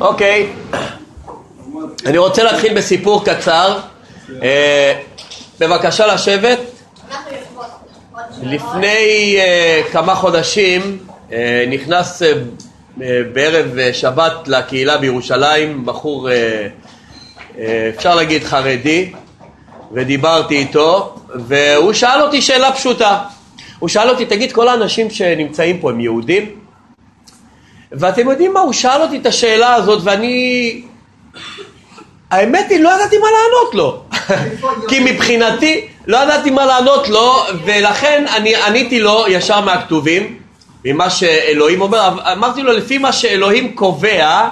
אוקיי, אני רוצה להתחיל בסיפור קצר. אה, בבקשה לשבת. לפני uh, כמה חודשים uh, נכנס בערב שבת לקהילה בירושלים בחור, אפשר להגיד חרדי, ודיברתי איתו, והוא שאל אותי שאלה פשוטה. הוא שאל אותי, תגיד, כל האנשים שנמצאים פה הם יהודים? ואתם יודעים מה, הוא שאל אותי את השאלה הזאת ואני... האמת היא, לא ידעתי מה לענות לו. כי מבחינתי, לא ידעתי מה לענות לו, ולכן אני עניתי לו ישר מהכתובים, ממה שאלוהים אומר, אמרתי לו, לפי מה שאלוהים קובע,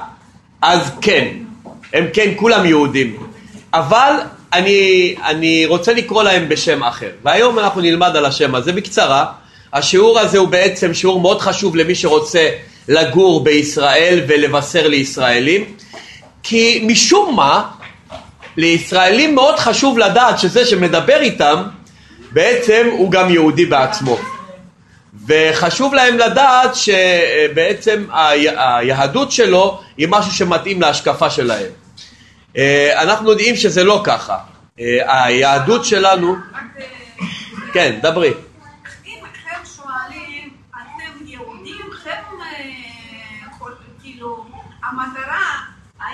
אז כן, הם כן, כולם יהודים. אבל אני, אני רוצה לקרוא להם בשם אחר, והיום אנחנו נלמד על השם הזה בקצרה. השיעור הזה הוא בעצם שיעור מאוד חשוב למי שרוצה לגור בישראל ולבשר לישראלים, כי משום מה לישראלים מאוד חשוב לדעת שזה שמדבר איתם בעצם הוא גם יהודי בעצמו וחשוב להם לדעת שבעצם היהדות שלו היא משהו שמתאים להשקפה שלהם. אנחנו יודעים שזה לא ככה. היהדות שלנו... כן, דברי. המטרה, את יהודייה, זה כבר כאילו, אימא שלך יהודייה.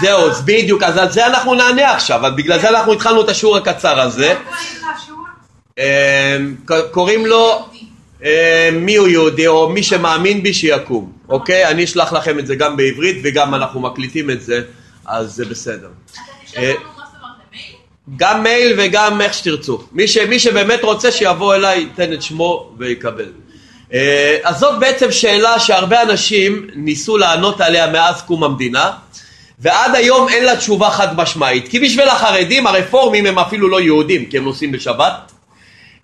זהו, בדיוק, אז על זה אנחנו נענה עכשיו, אז בגלל זה אנחנו התחלנו את השיעור הקצר הזה. קוראים לו מי הוא יהודי או מי שמאמין בי שיקום, אוקיי? אני אשלח לכם את זה גם בעברית וגם אנחנו מקליטים את זה, אז זה בסדר. גם מייל וגם איך שתרצו. מי, ש, מי שבאמת רוצה שיבוא אליי, ייתן את שמו ויקבל. אה, אז זאת בעצם שאלה שהרבה אנשים ניסו לענות עליה מאז קום המדינה, ועד היום אין לה תשובה חד משמעית. כי בשביל החרדים, הרפורמים הם אפילו לא יהודים, כי הם נוסעים בשבת.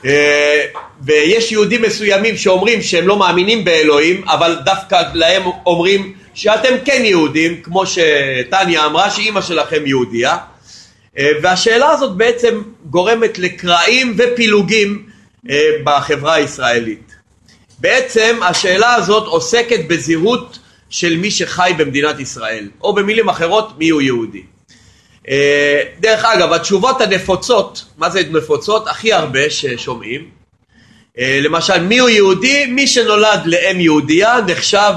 אה, ויש יהודים מסוימים שאומרים שהם לא מאמינים באלוהים, אבל דווקא להם אומרים שאתם כן יהודים, כמו שטניה אמרה שאימא שלכם יהודייה. אה, והשאלה הזאת בעצם גורמת לקרעים ופילוגים אה, בחברה הישראלית. בעצם השאלה הזאת עוסקת בזהות של מי שחי במדינת ישראל, או במילים אחרות מי הוא יהודי. אה, דרך אגב, התשובות הנפוצות, מה זה נפוצות? הכי הרבה ששומעים, למשל מי הוא יהודי? מי שנולד לאם יהודייה נחשב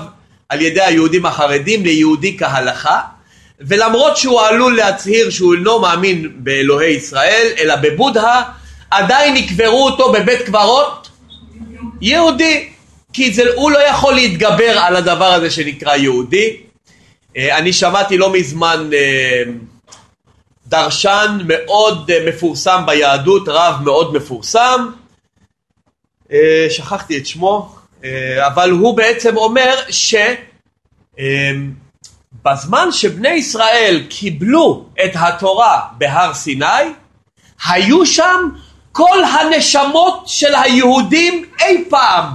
על ידי היהודים החרדים ליהודי כהלכה ולמרות שהוא עלול להצהיר שהוא אינו מאמין באלוהי ישראל אלא בבודהה עדיין יקברו אותו בבית קברות יהודי. כי זה, הוא לא יכול להתגבר על הדבר הזה שנקרא יהודי. אה, אני שמעתי לא מזמן אה, דרשן מאוד אה, מפורסם ביהדות, רב מאוד מפורסם. שכחתי את שמו אבל הוא בעצם אומר ש בזמן שבני ישראל קיבלו את התורה בהר סיני, היו שם כל הנשמות של היהודים אי פעם,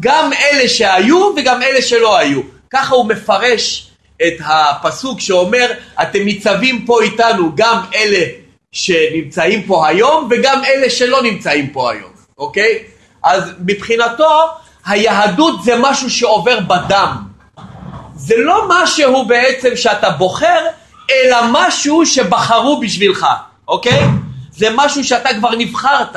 גם אלה שהיו וגם אלה שלא היו. ככה הוא מפרש את הפסוק שאומר, אתם ניצבים פה איתנו, גם אלה שנמצאים פה היום וגם אלה שלא נמצאים פה היום, אוקיי? אז מבחינתו היהדות זה משהו שעובר בדם, זה לא משהו בעצם שאתה בוחר, אלא משהו שבחרו בשבילך, אוקיי? זה משהו שאתה כבר נבחרת,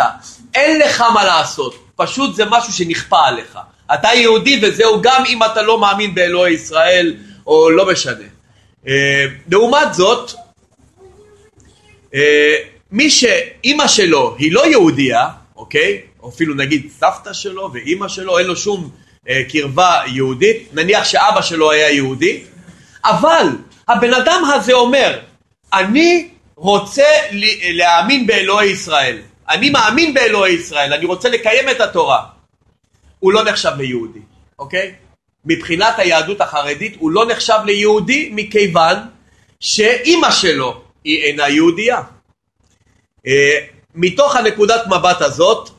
אין לך מה לעשות, פשוט זה משהו שנכפה עליך. אתה יהודי וזהו גם אם אתה לא מאמין באלוהי ישראל או לא משנה. אה, לעומת זאת, אה, מי שאימא שלו היא לא יהודייה, אוקיי? או אפילו נגיד סבתא שלו ואימא שלו, אין לו שום קרבה יהודית, נניח שאבא שלו היה יהודי, אבל הבן אדם הזה אומר, אני רוצה להאמין באלוהי ישראל, אני מאמין באלוהי ישראל, אני רוצה לקיים את התורה, הוא לא נחשב ליהודי, אוקיי? מבחינת היהדות החרדית הוא לא נחשב ליהודי מכיוון שאימא שלו היא אינה יהודייה. אה, מתוך הנקודת מבט הזאת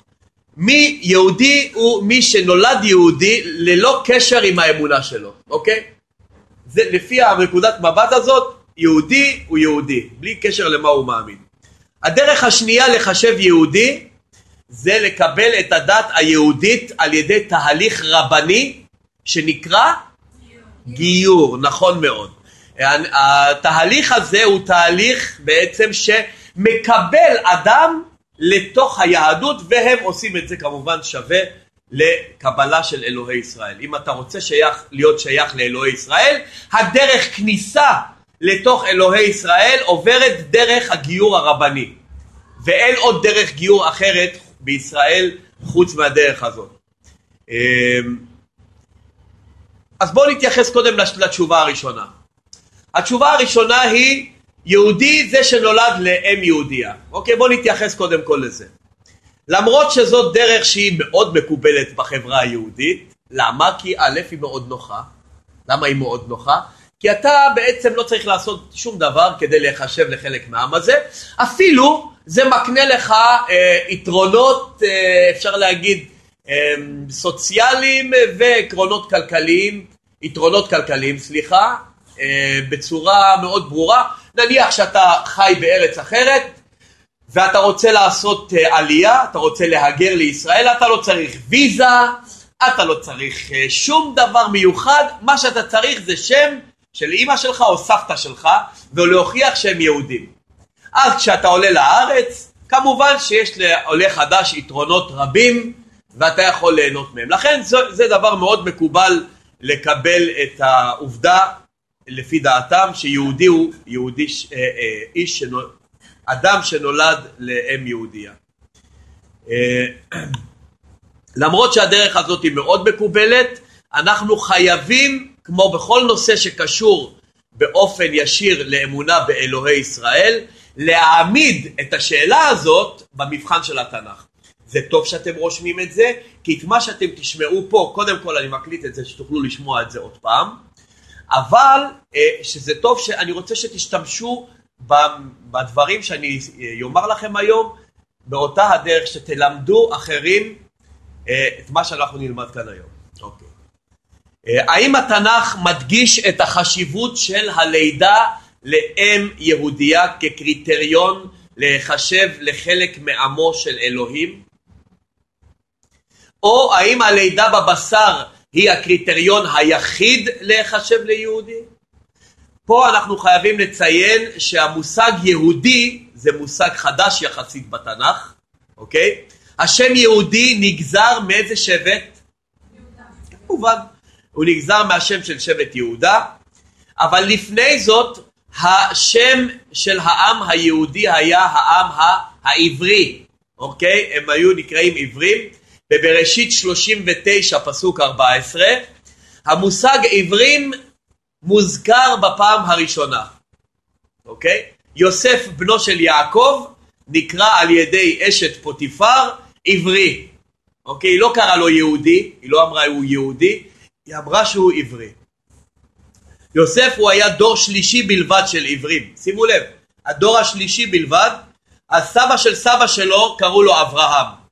מי יהודי הוא מי שנולד יהודי ללא קשר עם האמונה שלו, אוקיי? זה לפי הנקודת מבט הזאת, יהודי הוא יהודי, בלי קשר למה הוא מאמין. הדרך השנייה לחשב יהודי זה לקבל את הדת היהודית על ידי תהליך רבני שנקרא גיור, נכון מאוד. התהליך הזה הוא תהליך בעצם שמקבל אדם לתוך היהדות והם עושים את זה כמובן שווה לקבלה של אלוהי ישראל. אם אתה רוצה שייך, להיות שייך לאלוהי ישראל, הדרך כניסה לתוך אלוהי ישראל עוברת דרך הגיור הרבני ואין עוד דרך גיור אחרת בישראל חוץ מהדרך הזאת. אמ, אז בואו נתייחס קודם לתשובה הראשונה. התשובה הראשונה היא יהודי זה שנולד לאם יהודייה. אוקיי, בואו נתייחס קודם כל לזה. למרות שזאת דרך שהיא מאוד מקובלת בחברה היהודית, למה? כי א' היא מאוד נוחה. למה היא מאוד נוחה? כי אתה בעצם לא צריך לעשות שום דבר כדי להיחשב לחלק מהעם הזה, אפילו זה מקנה לך אה, יתרונות, אה, אפשר להגיד, אה, סוציאליים ועקרונות כלכליים, יתרונות כלכליים, סליחה, בצורה מאוד ברורה. נניח שאתה חי בארץ אחרת ואתה רוצה לעשות אה, עלייה, אתה רוצה להגר לישראל, אתה לא צריך ויזה, אתה לא צריך אה, שום דבר מיוחד, מה שאתה צריך זה שם של אימא שלך או סבתא שלך ולהוכיח שהם יהודים. אז כשאתה עולה לארץ, כמובן שיש לעולה חדש יתרונות רבים ואתה יכול ליהנות מהם. לכן זה, זה דבר מאוד מקובל לקבל את העובדה לפי דעתם שיהודי הוא יהודי, אה, אה, איש, שנול, אדם שנולד לאם יהודייה. אה, למרות שהדרך הזאת היא מאוד מקובלת, אנחנו חייבים, כמו בכל נושא שקשור באופן ישיר לאמונה באלוהי ישראל, להעמיד את השאלה הזאת במבחן של התנ"ך. זה טוב שאתם רושמים את זה, כי את מה שאתם תשמעו פה, קודם כל אני מקליט את זה שתוכלו לשמוע את זה עוד פעם, אבל אה, שזה טוב שאני רוצה שתשתמשו בדברים שאני אומר אה, לכם היום, באותה הדרך שתלמדו אחרים אה, את מה שאנחנו נלמד כאן היום. אוקיי. האם התנ"ך מדגיש את החשיבות של הלידה לאם יהודייה כקריטריון להיחשב לחלק מעמו של אלוהים? או האם הלידה בבשר היא הקריטריון היחיד להיחשב ליהודי? פה אנחנו חייבים לציין שהמושג יהודי זה מושג חדש יחסית בתנ"ך, אוקיי? השם יהודי נגזר מאיזה שבט? כמובן, הוא נגזר מהשם של שבט יהודה, אבל לפני זאת השם של העם היהודי היה העם העברי, אוקיי? הם היו נקראים עברים. בבראשית 39 פסוק 14 המושג עברים מוזכר בפעם הראשונה, אוקיי? יוסף בנו של יעקב נקרא על ידי אשת פוטיפר עברי, אוקיי? היא לא קראה לו יהודי, היא לא אמרה הוא יהודי, היא אמרה שהוא עברי. יוסף הוא היה דור שלישי בלבד של עברים, שימו לב, הדור השלישי בלבד, הסבא של סבא שלו קראו לו אברהם,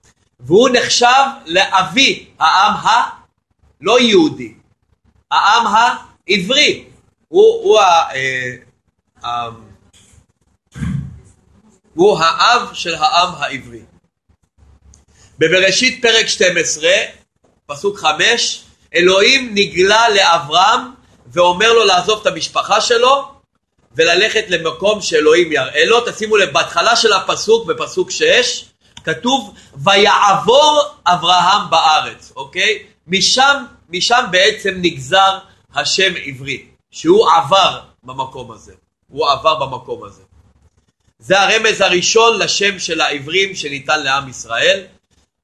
והוא נחשב לאבי העם הלא יהודי, העם העברי, הוא, הוא, אה, אה, הוא האב של העם העברי. בבראשית פרק 12, פסוק 5, אלוהים נגלה לאברהם ואומר לו לעזוב את המשפחה שלו וללכת למקום שאלוהים יראה לו. תשימו לב, בהתחלה של הפסוק, בפסוק 6, כתוב ויעבור אברהם בארץ, אוקיי? משם, משם בעצם נגזר השם עברי, שהוא עבר במקום הזה, הוא עבר במקום הזה. זה הרמז הראשון לשם של העברים שניתן לעם ישראל.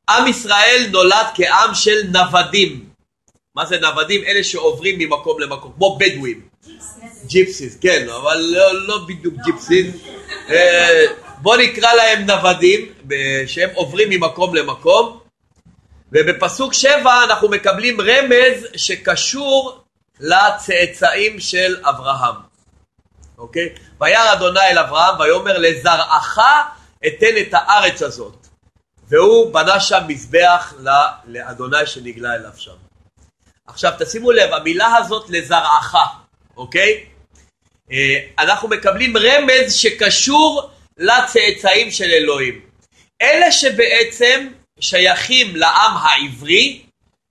עם ישראל נולד כעם של נוודים. מה זה נוודים? אלה שעוברים ממקום למקום, כמו בדואים. ג'יפסיס, כן, אבל לא, לא בדיוק ג'יפסיס. בוא נקרא להם נוודים, שהם עוברים ממקום למקום, ובפסוק שבע אנחנו מקבלים רמז שקשור לצאצאים של אברהם, אוקיי? וירא אדוני אל אברהם ויאמר לזרעך אתן את הארץ הזאת, והוא בנה שם מזבח לאדוני שנגלה אליו שם. עכשיו תשימו לב, המילה הזאת לזרעך, אוקיי? אה, אנחנו מקבלים רמז שקשור לצאצאים של אלוהים. אלה שבעצם שייכים לעם העברי,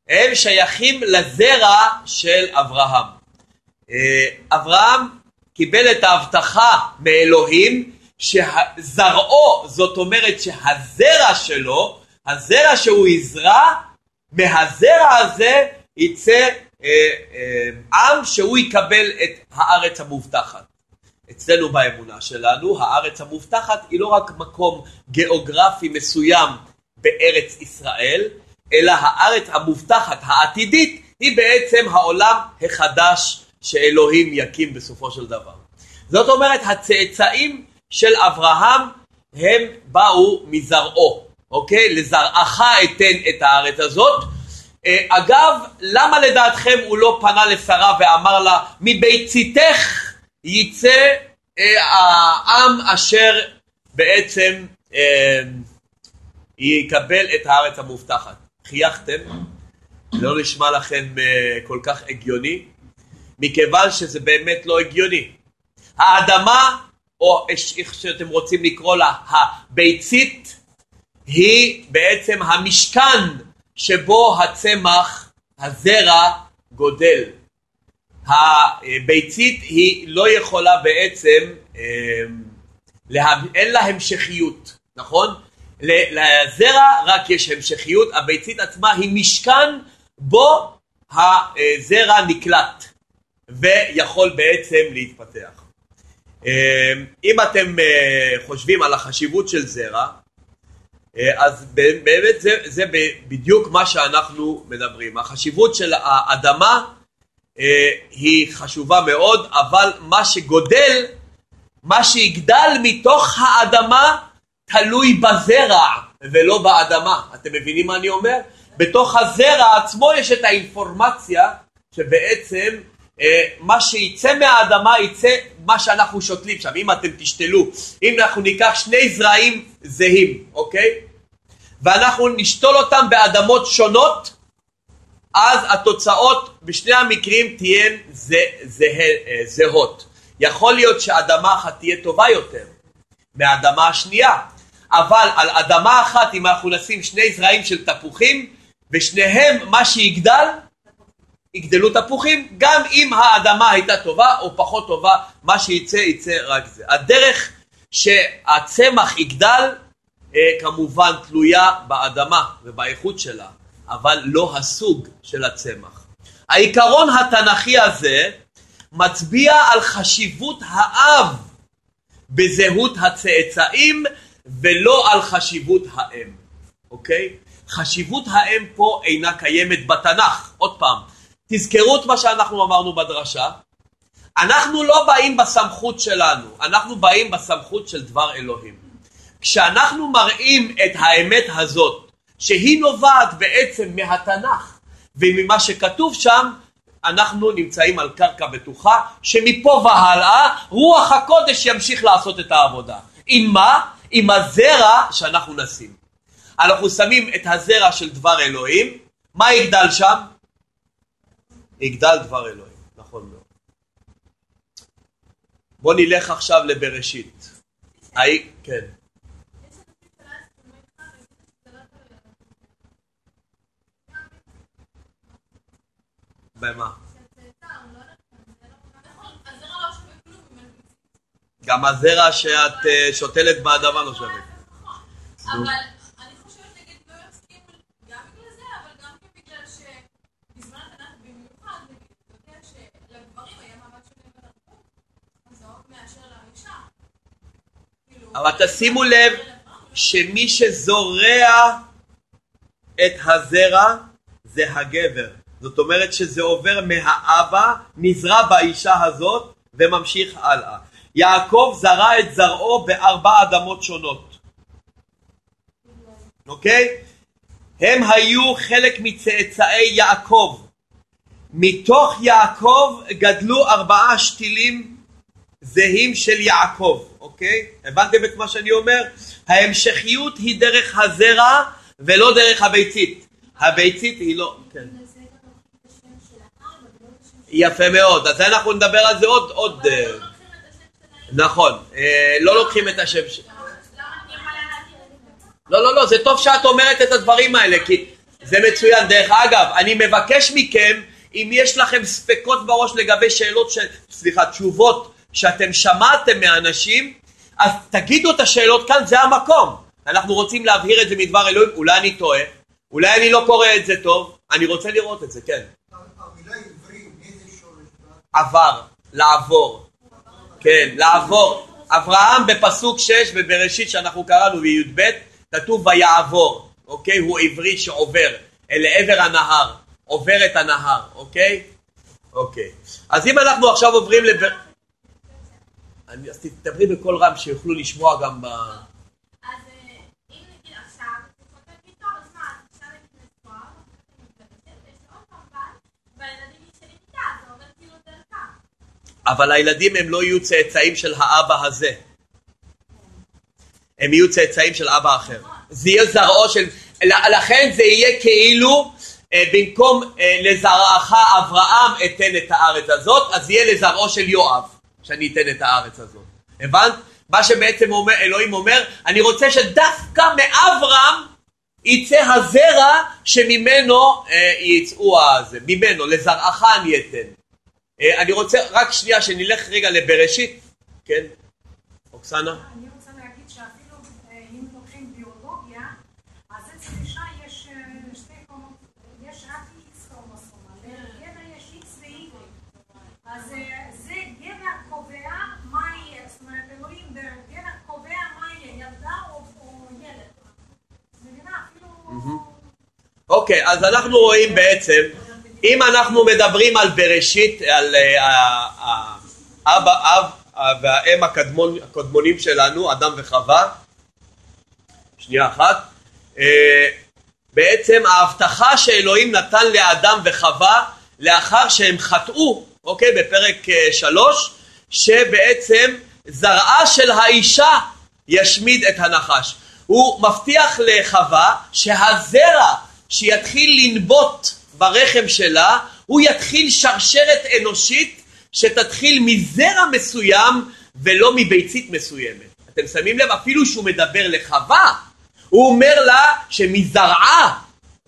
הם שייכים לזרע של אברהם. אה, אברהם קיבל את ההבטחה מאלוהים שזרעו, זאת אומרת שהזרע שלו, הזרע שהוא יזרע, מהזרע הזה יצא אה, אה, עם שהוא יקבל את הארץ המובטחת. אצלנו באמונה שלנו, הארץ המובטחת היא לא רק מקום גיאוגרפי מסוים בארץ ישראל, אלא הארץ המובטחת העתידית היא בעצם העולם החדש שאלוהים יקים בסופו של דבר. זאת אומרת, הצאצאים של אברהם הם באו מזרעו, אוקיי? לזרעך אתן את הארץ הזאת. אה, אגב, למה לדעתכם הוא לא פנה לשרה ואמר לה, מביציתך יצא אה, העם אשר בעצם אה, יקבל את הארץ המובטחת? חייכתם? לא נשמע לכם כל כך הגיוני? מכיוון שזה באמת לא הגיוני. האדמה, או איך שאתם רוצים לקרוא לה, הביצית, היא בעצם המשכן שבו הצמח, הזרע, גודל. הביצית היא לא יכולה בעצם, אמ, אין לה המשכיות, נכון? לזרע רק יש המשכיות, הביצית עצמה היא משכן בו הזרע נקלט ויכול בעצם להתפתח. אמ, אם אתם אה, חושבים על החשיבות של זרע, אה, אז באמת זה, זה בדיוק מה שאנחנו מדברים. החשיבות של האדמה אה, היא חשובה מאוד, אבל מה שגודל, מה שיגדל מתוך האדמה, תלוי בזרע ולא באדמה. אתם מבינים מה אני אומר? בתוך הזרע עצמו יש את האינפורמציה שבעצם אה, מה שיצא מהאדמה יצא מה שאנחנו שותלים שם. אם אתם תשתלו, אם אנחנו ניקח שני זרעים זהים, אוקיי? ואנחנו נשתול אותם באדמות שונות, אז התוצאות בשני המקרים תהיינה זה, זה, אה, זהות. יכול להיות שאדמה אחת תהיה טובה יותר מהאדמה השנייה, אבל על אדמה אחת אם אנחנו נשים שני זרעים של תפוחים, ושניהם מה שיגדל יגדלו תפוחים, גם אם האדמה הייתה טובה או פחות טובה, מה שיצא יצא רק זה. הדרך שהצמח יגדל אה, כמובן תלויה באדמה ובאיכות שלה, אבל לא הסוג של הצמח. העיקרון התנ"כי הזה מצביע על חשיבות האב בזהות הצאצאים ולא על חשיבות האם, אוקיי? חשיבות האם פה אינה קיימת בתנ"ך. עוד פעם, תזכרו את מה שאנחנו אמרנו בדרשה. אנחנו לא באים בסמכות שלנו, אנחנו באים בסמכות של דבר אלוהים. כשאנחנו מראים את האמת הזאת, שהיא נובעת בעצם מהתנ"ך וממה שכתוב שם, אנחנו נמצאים על קרקע בטוחה, שמפה והלאה רוח הקודש ימשיך לעשות את העבודה. עם מה? עם הזרע שאנחנו נשים. אנחנו שמים את הזרע של דבר אלוהים, מה יגדל שם? יגדל דבר אלוהים, נכון מאוד. בוא נלך עכשיו לבראשית. כן. במה? גם הזרע שאת אה, שותלת באדמה לא שווה. אבל אבל תשימו לב שמי שזורע את הזרע זה הגבר. זאת אומרת שזה עובר מהאבא, נזרע באישה הזאת וממשיך הלאה. יעקב זרע את זרעו בארבע אדמות שונות. אוקיי? הם היו חלק מצאצאי יעקב. מתוך יעקב גדלו ארבעה שתילים זהים של יעקב. אוקיי? הבנתם את מה שאני אומר? ההמשכיות היא דרך הזרע ולא דרך הביצית. הביצית היא לא... כן. יפה מאוד, אז אנחנו נדבר על זה עוד... עוד אה, נכון, אה, לא לוקחים את השם ש... לא, לא, לא, זה טוב שאת אומרת את הדברים האלה, כי זה מצוין. דרך אגב, אני מבקש מכם, אם יש לכם ספקות בראש לגבי שאלות, ש... סליחה, תשובות שאתם שמעתם מאנשים, אז תגידו את השאלות כאן, זה המקום. אנחנו רוצים להבהיר את זה מדבר אלוהים, אולי אני טועה, אולי אני לא קורא את זה טוב, אני רוצה לראות את זה, כן. עבר, לעבור. כן, לעבור. אברהם בפסוק 6 בבראשית שאנחנו קראנו בי"ב, כתוב ויעבור, אוקיי? הוא עברי שעובר אל עבר הנהר, עובר את הנהר, אוקיי? אוקיי. אז אם אנחנו עכשיו עוברים לבר... אז תדברי בקול רם שיוכלו לשמוע גם ב... אבל הילדים הם לא יהיו צאצאים של האבא הזה. הם יהיו צאצאים של אבא אחר. זה יהיה זרעו של... לכן זה יהיה כאילו אה, במקום אה, לזרעך אברהם אתן את הארץ הזאת, אז יהיה לזרעו של יואב שאני אתן את הארץ הזאת. הבנת? מה שבעצם אומר, אלוהים אומר, אני רוצה שדווקא מאברהם יצא הזרע שממנו אה, יצאו הזה, ממנו, לזרעך אני אתן. אה, אני רוצה רק שנייה שנלך רגע לבראשית, כן? אוקסנה? אני רוצה להגיד שאפילו אה, אם לוקחים ביולוגיה, אז אצל אישה יש אה, שתי קומות, יש רק איקס קרומוסומה, לגבר יש איקס. אז זה גבר קובע מה יהיה, זאת אומרת אלוהים גבר קובע מה יהיה, ילדה או ילד. מבינה? אפילו... אוקיי, אז אנחנו רואים בעצם אם אנחנו מדברים על בראשית, על אה, והאם הקדמון, הקדמונים שלנו, אדם וחווה, שנייה אחת, אה, בעצם ההבטחה שאלוהים נתן לאדם וחווה לאחר שהם חטאו, אוקיי, בפרק אה, שלוש, שבעצם זרעה של האישה ישמיד את הנחש. הוא מבטיח לחווה שהזרע שיתחיל לנבוט ברחם שלה, הוא יתחיל שרשרת אנושית שתתחיל מזרע מסוים ולא מביצית מסוימת. אתם שמים לב, אפילו שהוא מדבר לחווה, הוא אומר לה שמזרעה,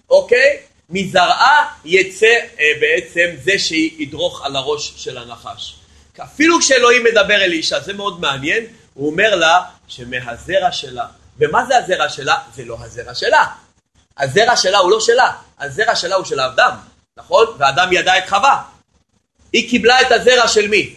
אוקיי? מזרעה יצא אה, בעצם זה שידרוך על הראש של הנחש. אפילו כשאלוהים מדבר אל אישה, זה מאוד מעניין, הוא אומר לה שמהזרע שלה. ומה זה הזרע שלה? זה לא הזרע שלה. הזרע שלה הוא לא שלה, הזרע שלה הוא של האדם, נכון? ואדם ידע את חווה. היא קיבלה את הזרע של מי?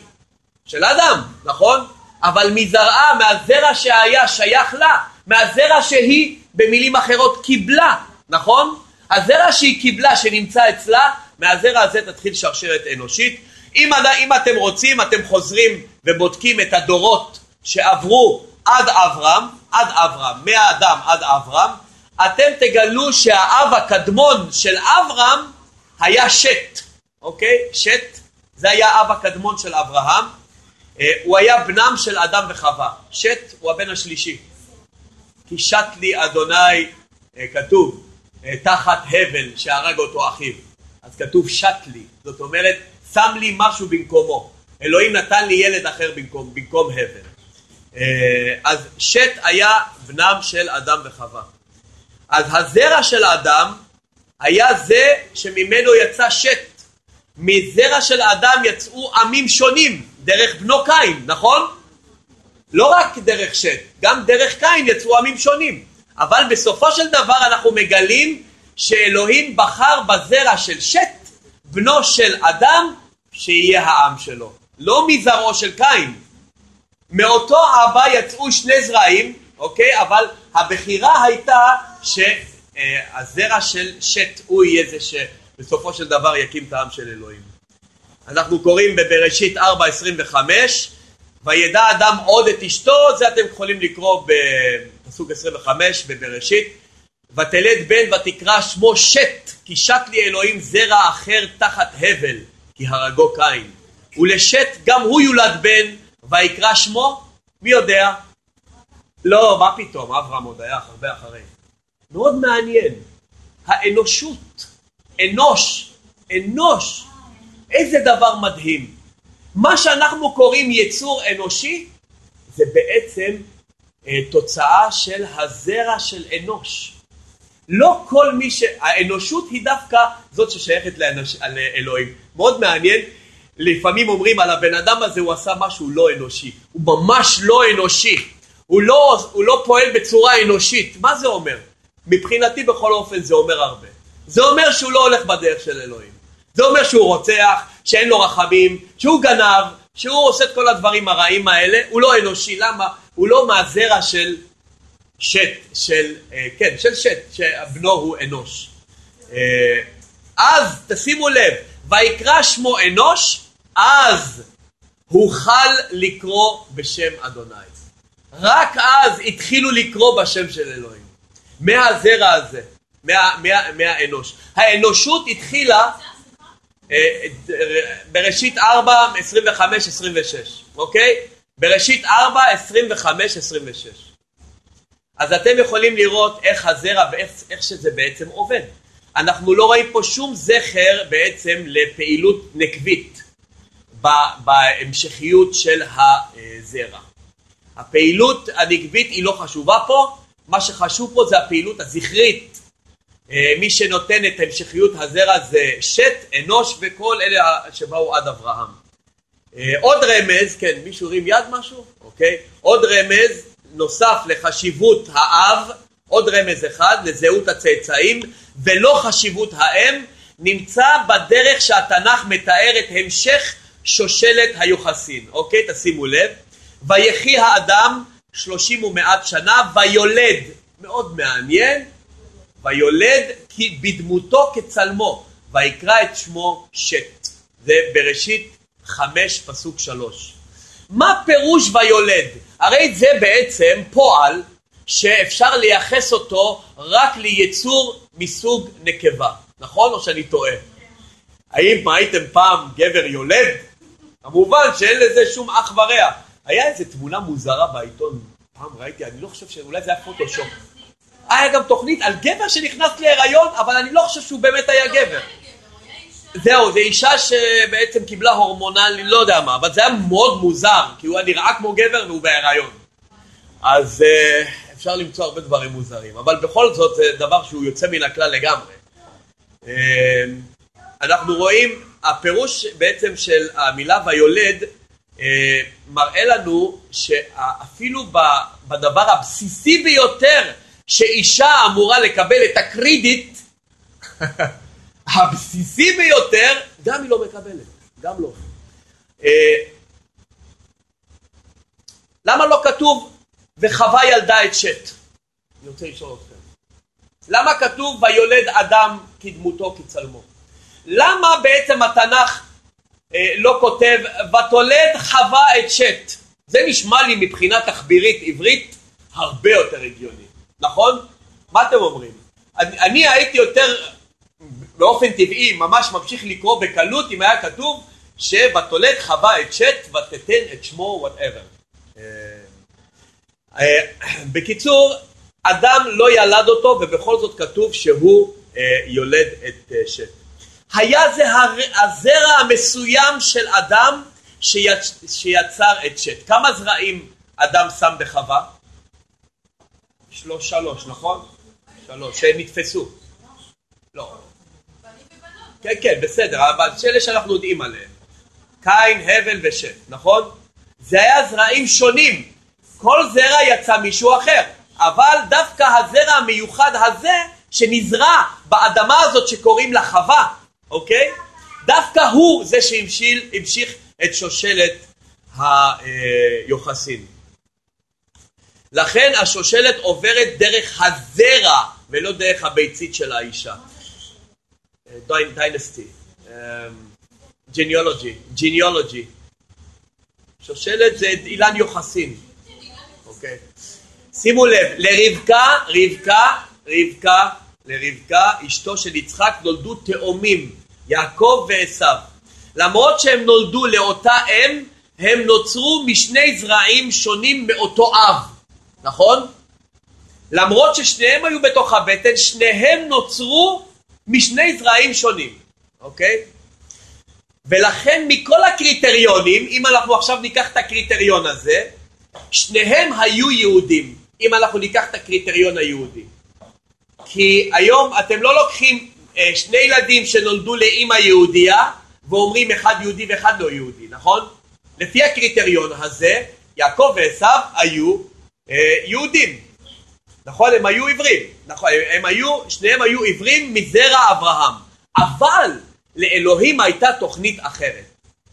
של אדם, נכון? אבל מזרעה, מהזרע שהיה שייך לה, מהזרע שהיא במילים אחרות קיבלה, נכון? הזרע שהיא קיבלה שנמצא אצלה, מהזרע הזה תתחיל שרשרת אנושית. אם, אם אתם רוצים, אתם חוזרים ובודקים את הדורות שעברו עד אברהם, עד אברהם, מהאדם עד אברהם, אתם תגלו שהאב הקדמון של אברהם היה שת, אוקיי? שת זה היה האב הקדמון של אברהם, אה, הוא היה בנם של אדם וחווה, שת הוא הבן השלישי. כי שת לי אדוני, אה, כתוב, אה, תחת הבל שהרג אותו אחיו. אז כתוב שת לי, זאת אומרת, שם לי משהו במקומו. אלוהים נתן לי ילד אחר במקום, במקום הבל. אז שת היה בנם של אדם וחווה. אז הזרע של האדם היה זה שממנו יצא שת. מזרע של האדם יצאו עמים שונים, דרך בנו קין, נכון? לא רק דרך שת, גם דרך קין יצאו עמים שונים. אבל בסופו של דבר אנחנו מגלים שאלוהים בחר בזרע של שת, בנו של אדם, שיהיה העם שלו. לא מזרעו של קין. מאותו אבא יצאו שני זרעים, אוקיי? אבל הבחירה הייתה שהזרע של שת הוא יהיה זה שבסופו של דבר יקים את העם של אלוהים. אנחנו קוראים בבראשית 4.25 וידע אדם עוד את אשתו, זה אתם יכולים לקרוא בפסוק 25 בבראשית ותלד בן ותקרא שמו שת כי שת לי אלוהים זרע אחר תחת הבל כי הרגו קין ולשת גם הוא יולד בן ויקרא שמו מי יודע? לא, מה פתאום, אברהם עוד היה הרבה אחרי. מאוד מעניין. האנושות, אנוש, אנוש, איזה דבר מדהים. מה שאנחנו קוראים יצור אנושי, זה בעצם אה, תוצאה של הזרע של אנוש. לא כל מי ש... האנושות היא דווקא זאת ששייכת לאנוש... לאלוהים. מאוד מעניין, לפעמים אומרים על הבן אדם הזה הוא עשה משהו לא אנושי. הוא ממש לא אנושי. הוא לא, הוא לא פועל בצורה אנושית. מה זה אומר? מבחינתי בכל אופן זה אומר הרבה. זה אומר שהוא לא הולך בדרך של אלוהים. זה אומר שהוא רוצח, שאין לו רחמים, שהוא גנב, שהוא עושה את כל הדברים הרעים האלה, הוא לא אנושי, למה? הוא לא מהזרע של שת, של, אה, כן, של שת, שבנו הוא אנוש. אה, אז תשימו לב, ויקרא שמו אנוש, אז הוחל לקרוא בשם אדוני. רק אז התחילו לקרוא בשם של אלוהים. מהזרע הזה, מה, מה, מהאנוש. האנושות התחילה אה, בראשית 4, 25, 26, אוקיי? בראשית 4, 25, 26. אז אתם יכולים לראות איך הזרע ואיך שזה בעצם עובד. אנחנו לא רואים פה שום זכר בעצם לפעילות נקבית בהמשכיות של הזרע. הפעילות הנקבית היא לא חשובה פה, מה שחשוב פה זה הפעילות הזכרית. אה, מי שנותן את המשכיות הזרע זה שת, אנוש וכל אלה שבאו עד אברהם. אה, עוד רמז, כן, מישהו הרים יד משהו? אוקיי. עוד רמז נוסף לחשיבות האב, עוד רמז אחד לזהות הצאצאים ולא חשיבות האם, נמצא בדרך שהתנ"ך מתאר את המשך שושלת היוחסין, אוקיי? תשימו לב. ויחי האדם שלושים ומעט שנה ויולד, מאוד מעניין, ויולד בדמותו כצלמו, ויקרא את שמו שת. זה בראשית חמש פסוק שלוש. מה פירוש ויולד? הרי זה בעצם פועל שאפשר לייחס אותו רק ליצור מסוג נקבה, נכון או שאני טועה? האם הייתם פעם גבר יולד? כמובן שאין לזה שום אח ורע. היה איזה תמונה מוזרה בעיתון, פעם ראיתי, אני לא חושב שאולי זה היה פוטושופ. היה גם תוכנית על גבר שנכנס להיריון, אבל אני לא חושב שהוא באמת היה גבר. זהו, זו אישה שבעצם קיבלה הורמונל, לא יודע מה, אבל זה היה מאוד מוזר, כי הוא היה נראה כמו גבר והוא בהיריון. אז uh, אפשר למצוא הרבה דברים מוזרים, אבל בכל זאת זה דבר שהוא יוצא מן הכלל לגמרי. Uh, אנחנו רואים, הפירוש בעצם של המילה ויולד מראה לנו שאפילו בדבר הבסיסי ביותר שאישה אמורה לקבל את הקרידיט הבסיסי ביותר, גם היא לא מקבלת, גם לא. אה, למה לא כתוב וחווה ילדה את שת? אני רוצה לשאול אתכם. למה כתוב ויולד אדם כדמותו כצלמו? למה בעצם התנ"ך אה, לא כותב ותולד חווה את שת? זה נשמע לי מבחינה תחבירית עברית הרבה יותר הגיוני. נכון? מה אתם אומרים? אני, אני הייתי יותר באופן טבעי ממש ממשיך לקרוא בקלות אם היה כתוב שבתולד חווה את שת ותתן את שמו וואטאבר. אה, אה, בקיצור, אדם לא ילד אותו ובכל זאת כתוב שהוא אה, יולד את שת. היה זה הזרע המסוים של אדם שיצר את שת. כמה זרעים אדם שם בחווה? שלוש, שלוש, נכון? שלוש, שהם נתפסו. לא. כן, כן, בסדר, אבל שאלה שאנחנו יודעים עליהם. קין, הבל ושת, נכון? זה היה זרעים שונים. כל זרע יצא מישהו אחר. אבל דווקא הזרע המיוחד הזה, שנזרע באדמה הזאת שקוראים לה חווה, אוקיי? דווקא הוא זה שהמשיך את שושלת היוחסין. לכן השושלת עוברת דרך הזרע ולא דרך הביצית של האישה. דיינסטי, ג'ניאולוגי, ג'ניאולוגי. שושלת זה אילן יוחסין. אוקיי. שימו לב, לרבקה, רבקה, רבקה, לרבקה, אשתו של יצחק, נולדו תאומים, יעקב ועשו. למרות שהם נולדו לאותה אם, הם נוצרו משני זרעים שונים מאותו אב. נכון? למרות ששניהם היו בתוך הבטן, שניהם נוצרו משני זרעים שונים, אוקיי? ולכן מכל הקריטריונים, אם אנחנו עכשיו ניקח את הקריטריון הזה, שניהם היו יהודים, אם אנחנו ניקח את הקריטריון היהודי. כי היום אתם לא לוקחים שני ילדים שנולדו לאימא יהודייה ואומרים אחד יהודי ואחד לא יהודי, נכון? לפי הקריטריון הזה, יעקב ועשו היו אה, יהודים, נכון? הם היו עברים, נכון? הם היו, שניהם היו עברים מזרע אברהם, אבל לאלוהים הייתה תוכנית אחרת,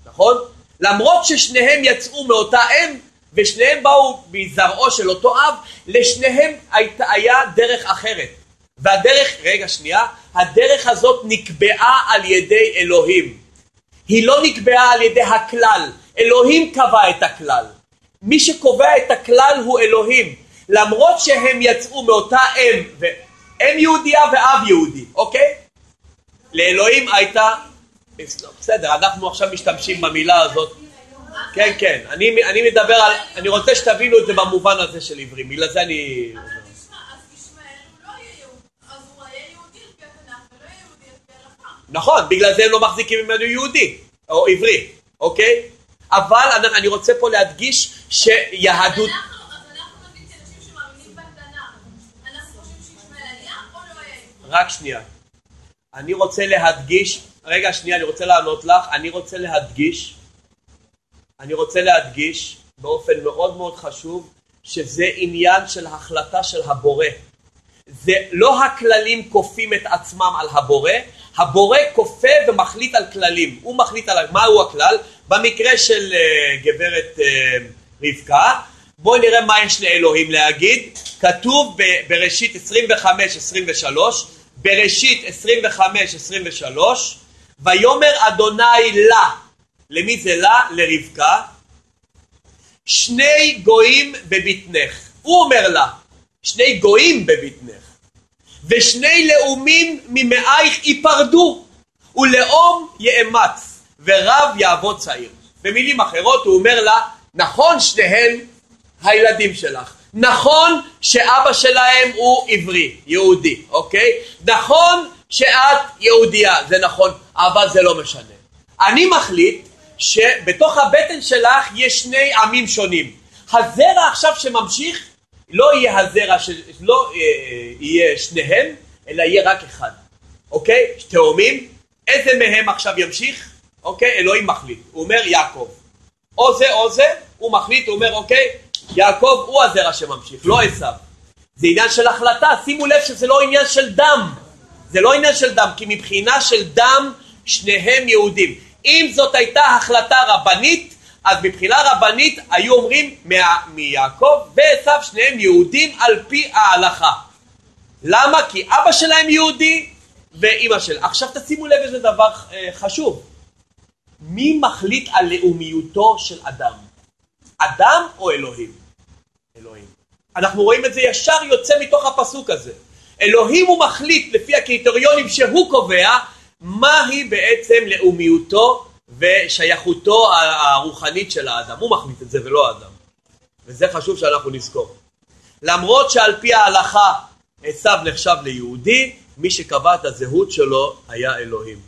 נכון? למרות ששניהם יצאו מאותה אם ושניהם באו מזרעו של אותו אב, לשניהם היית, היה דרך אחרת. והדרך, רגע שנייה, הדרך הזאת נקבעה על ידי אלוהים. היא לא נקבעה על ידי הכלל, אלוהים קבע את הכלל. מי שקובע את הכלל הוא אלוהים. למרות שהם יצאו מאותה אם, אם יהודייה ואב יהודי, אוקיי? לאלוהים הייתה... בסדר, אנחנו עכשיו משתמשים במילה הזאת. כן, כן, אני, אני מדבר על... אני רוצה שתבינו את זה במובן הזה של עברים, בגלל זה אני... נכון, בגלל זה הם לא מחזיקים ממנו יהודי, או עברי, אוקיי? אבל אני רוצה פה להדגיש שיהדות... רק שנייה. אני רוצה להדגיש, רגע שנייה, אני רוצה לענות לך, אני רוצה להדגיש, אני רוצה להדגיש באופן מאוד מאוד חשוב, שזה עניין של החלטה של הבורא. זה לא הכללים כופים את עצמם על הבורא, הבורא כופה ומחליט על כללים. הוא מחליט על מהו הכלל. במקרה של uh, גברת uh, רבקה, בואו נראה מה יש לאלוהים להגיד. כתוב בראשית 25-23, בראשית 25-23, ויאמר אדוני לה, למי זה לה? לרבקה, שני גויים בבטנך. הוא אומר לה, שני גויים בבטנך. ושני לאומים ממאייך ייפרדו, ולאום יאמץ, ורב יעבוד צעיר. במילים אחרות הוא אומר לה, נכון שניהם הילדים שלך, נכון שאבא שלהם הוא עברי, יהודי, אוקיי? נכון שאת יהודייה, זה נכון, אבל זה לא משנה. אני מחליט שבתוך הבטן שלך יש שני עמים שונים. הזרע עכשיו שממשיך לא יהיה הזרע, של, לא אה, יהיה שניהם, אלא יהיה רק אחד, אוקיי? תאומים, איזה מהם עכשיו ימשיך? אוקיי? אלוהים מחליט, הוא אומר יעקב. או זה או זה, הוא מחליט, הוא אומר אוקיי, יעקב הוא הזרע שממשיך, לא עשיו. זה עניין של החלטה, שימו לב שזה לא עניין של דם. זה לא עניין של דם, כי מבחינה של דם שניהם יהודים. אם זאת הייתה החלטה רבנית, אז מבחינה רבנית היו אומרים מיעקב ועשיו שניהם יהודים על פי ההלכה. למה? כי אבא שלהם יהודי ואימא של... עכשיו תשימו לב איזה דבר אה, חשוב. מי מחליט על לאומיותו של אדם? אדם או אלוהים? אלוהים. אנחנו רואים את זה ישר יוצא מתוך הפסוק הזה. אלוהים הוא מחליט לפי הקריטריונים שהוא קובע מהי בעצם לאומיותו ושייכותו הרוחנית של האדם. הוא מחליט את זה ולא האדם. וזה חשוב שאנחנו נזכור. למרות שעל פי ההלכה עשיו נחשב ליהודי, מי שקבע את הזהות שלו היה אלוהים.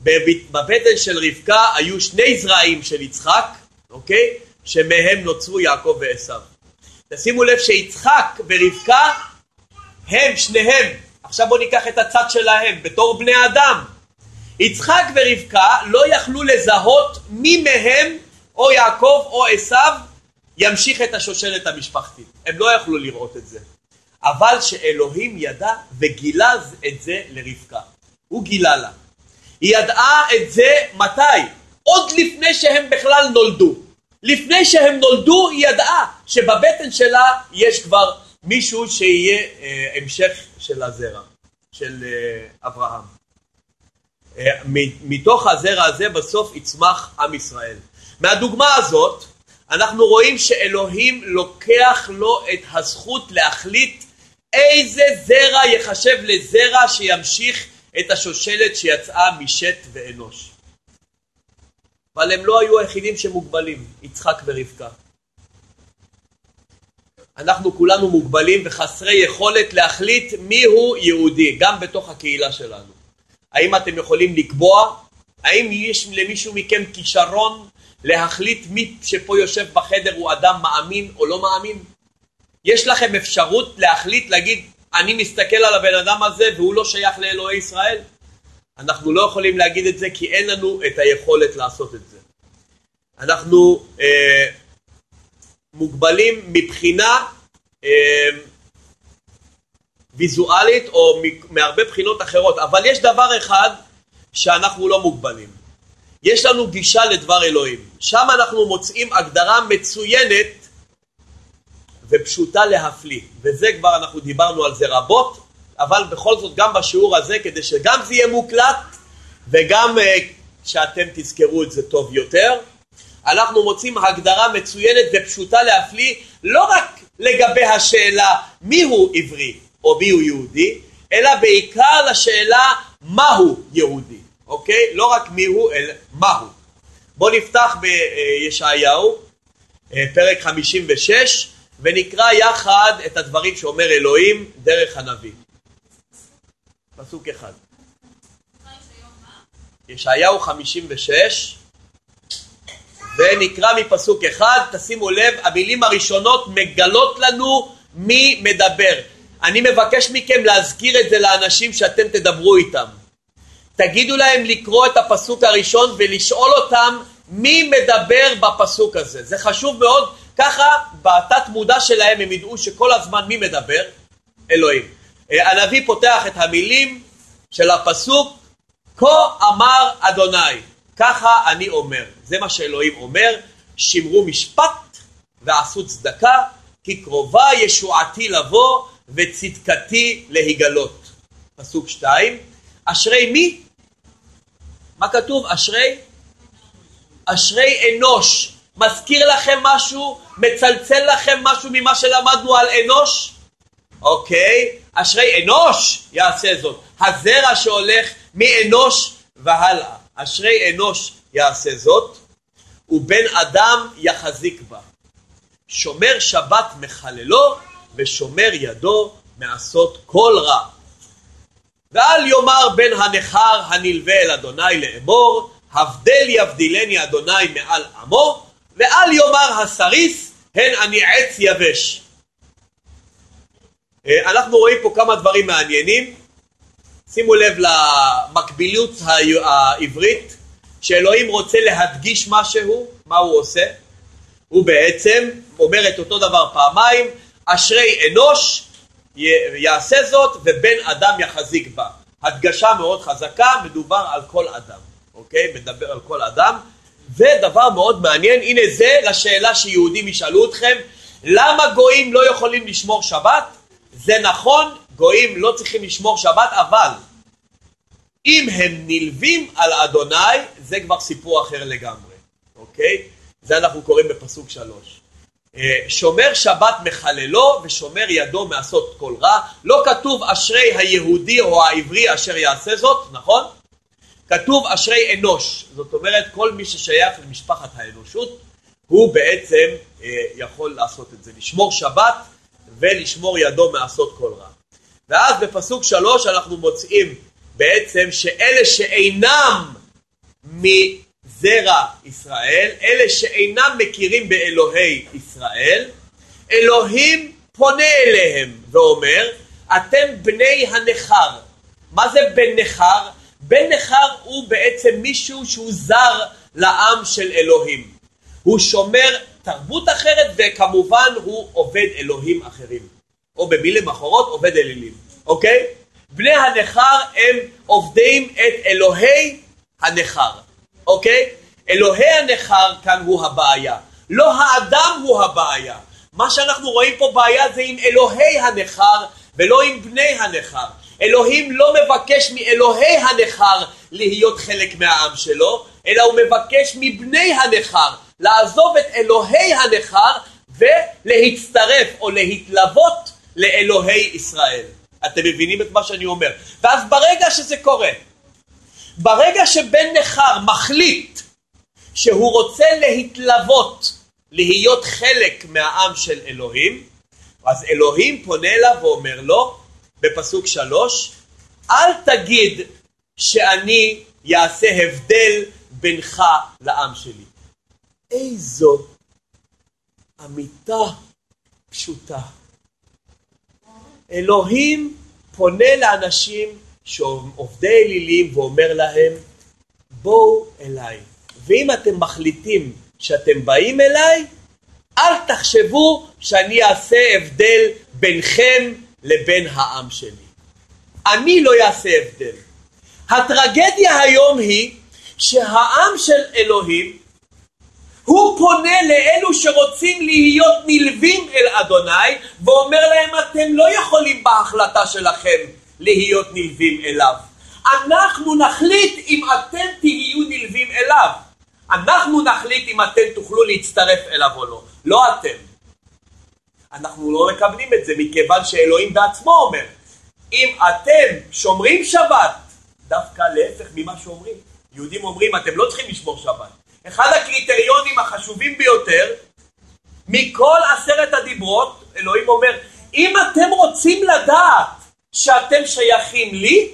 בבטן של רבקה היו שני זרעים של יצחק, אוקיי? שמהם נוצרו יעקב ועשיו. תשימו לב שיצחק ורבקה הם שניהם, עכשיו בואו ניקח את הצד שלהם, בתור בני אדם, יצחק ורבקה לא יכלו לזהות מי מהם, או יעקב או עשיו, ימשיך את השושלת המשפחתית. הם לא יכלו לראות את זה. אבל שאלוהים ידע וגילה את זה לרבקה. הוא גילה לה. היא ידעה את זה מתי? עוד לפני שהם בכלל נולדו. לפני שהם נולדו היא ידעה שבבטן שלה יש כבר מישהו שיהיה אה, המשך של הזרע, של אה, אברהם. אה, מתוך הזרע הזה בסוף יצמח עם ישראל. מהדוגמה הזאת אנחנו רואים שאלוהים לוקח לו את הזכות להחליט איזה זרע יחשב לזרע שימשיך את השושלת שיצאה משת ואנוש. אבל הם לא היו היחידים שמוגבלים, יצחק ורבקה. אנחנו כולנו מוגבלים וחסרי יכולת להחליט מיהו יהודי, גם בתוך הקהילה שלנו. האם אתם יכולים לקבוע? האם יש למישהו מכם כישרון להחליט מי שפה יושב בחדר הוא אדם מאמין או לא מאמין? יש לכם אפשרות להחליט, להגיד, אני מסתכל על הבן אדם הזה והוא לא שייך לאלוהי ישראל? אנחנו לא יכולים להגיד את זה כי אין לנו את היכולת לעשות את זה. אנחנו אה, מוגבלים מבחינה אה, ויזואלית או מהרבה בחינות אחרות, אבל יש דבר אחד שאנחנו לא מוגבלים. יש לנו גישה לדבר אלוהים. שם אנחנו מוצאים הגדרה מצוינת ופשוטה להפליא, וזה כבר אנחנו דיברנו על זה רבות, אבל בכל זאת גם בשיעור הזה, כדי שגם זה יהיה מוקלט וגם uh, שאתם תזכרו את זה טוב יותר, אנחנו מוצאים הגדרה מצוינת ופשוטה להפליא, לא רק לגבי השאלה מיהו עברי או מיהו יהודי, אלא בעיקר לשאלה מהו יהודי, אוקיי? לא רק מיהו, אלא מהו. בואו נפתח בישעיהו, אה, פרק 56, ונקרא יחד את הדברים שאומר אלוהים דרך הנביא. פסוק אחד. ישעיהו 56, ונקרא מפסוק אחד, תשימו לב, המילים הראשונות מגלות לנו מי מדבר. אני מבקש מכם להזכיר את זה לאנשים שאתם תדברו איתם. תגידו להם לקרוא את הפסוק הראשון ולשאול אותם מי מדבר בפסוק הזה. זה חשוב מאוד, ככה בתת מודע שלהם הם ידעו שכל הזמן מי מדבר? אלוהים. אה, הנביא פותח את המילים של הפסוק, כה אמר אדוני, ככה אני אומר. זה מה שאלוהים אומר, שמרו משפט ועשו צדקה, כי קרובה ישועתי לבוא וצדקתי להיגלות. פסוק שתיים, אשרי מי? מה כתוב? אשרי? אשרי אנוש. מזכיר לכם משהו? מצלצל לכם משהו ממה שלמדנו על אנוש? אוקיי, אשרי אנוש יעשה זאת. הזרע שהולך מאנוש והלאה. אשרי אנוש יעשה זאת, ובן אדם יחזיק בה. שומר שבת מחללו, ושומר ידו מעשות כל רע. ואל יאמר בן הנכר הנלווה אל אדוני לאמור, הבדל יבדילני אדוני מעל עמו, ואל יאמר הסריס, הן אני עץ יבש. אה, אנחנו רואים פה כמה דברים מעניינים. שימו לב למקביליות העברית, שאלוהים רוצה להדגיש משהו, מה הוא עושה? הוא בעצם אומר את אותו דבר פעמיים, אשרי אנוש יעשה זאת ובן אדם יחזיק בה. הדגשה מאוד חזקה, מדובר על כל אדם, אוקיי? מדבר על כל אדם. ודבר מאוד מעניין, הנה זה לשאלה שיהודים ישאלו אתכם, למה גויים לא יכולים לשמור שבת? זה נכון, גויים לא צריכים לשמור שבת, אבל אם הם נלווים על אדוני, זה כבר סיפור אחר לגמרי, אוקיי? זה אנחנו קוראים בפסוק שלוש. אה, שומר שבת מחללו ושומר ידו מעשות כל רע. לא כתוב אשרי היהודי או העברי אשר יעשה זאת, נכון? כתוב אשרי אנוש, זאת אומרת כל מי ששייך למשפחת האנושות הוא בעצם אה, יכול לעשות את זה, לשמור שבת ולשמור ידו מעשות כל רע. ואז בפסוק שלוש אנחנו מוצאים בעצם שאלה שאינם מזרע ישראל, אלה שאינם מכירים באלוהי ישראל, אלוהים פונה אליהם ואומר, אתם בני הנכר. מה זה בן נכר? בן נכר הוא בעצם מישהו שהוא זר לעם של אלוהים. הוא שומר תרבות אחרת וכמובן הוא עובד אלוהים אחרים. או במילים אחרות עובד אלילים, אוקיי? בני הנכר הם עובדים את אלוהי הנכר, אוקיי? אלוהי הנכר כאן הוא הבעיה, לא האדם הוא הבעיה. מה שאנחנו רואים פה בעיה זה עם אלוהי הנכר ולא עם בני הנכר. אלוהים לא מבקש מאלוהי הנכר להיות חלק מהעם שלו, אלא הוא מבקש מבני הנכר לעזוב את אלוהי הנכר ולהצטרף או להתלוות לאלוהי ישראל. אתם מבינים את מה שאני אומר? ואז ברגע שזה קורה, ברגע שבן נכר מחליט שהוא רוצה להתלוות, להיות חלק מהעם של אלוהים, אז אלוהים פונה אליו ואומר לו, בפסוק שלוש, אל תגיד שאני יעשה הבדל בינך לעם שלי. איזו אמיתה פשוטה. אלוהים פונה לאנשים שעובדי אלילים ואומר להם, בואו אליי. ואם אתם מחליטים שאתם באים אליי, אל תחשבו שאני אעשה הבדל ביניכם לבין העם שלי. אני לא אעשה הבדל. הטרגדיה היום היא שהעם של אלוהים הוא פונה לאלו שרוצים להיות נלווים אל אדוני ואומר להם אתם לא יכולים בהחלטה שלכם להיות נלווים אליו. אנחנו נחליט אם אתם תהיו נלווים אליו. אנחנו נחליט אם אתם תוכלו להצטרף אליו או לא, לא אתם. אנחנו לא מקבלים את זה מכיוון שאלוהים בעצמו אומר אם אתם שומרים שבת, דווקא להפך ממה שאומרים. יהודים אומרים אתם לא צריכים לשמור שבת. אחד הקריטריונים החשובים ביותר מכל עשרת הדיברות, אלוהים אומר, אם אתם רוצים לדעת שאתם שייכים לי,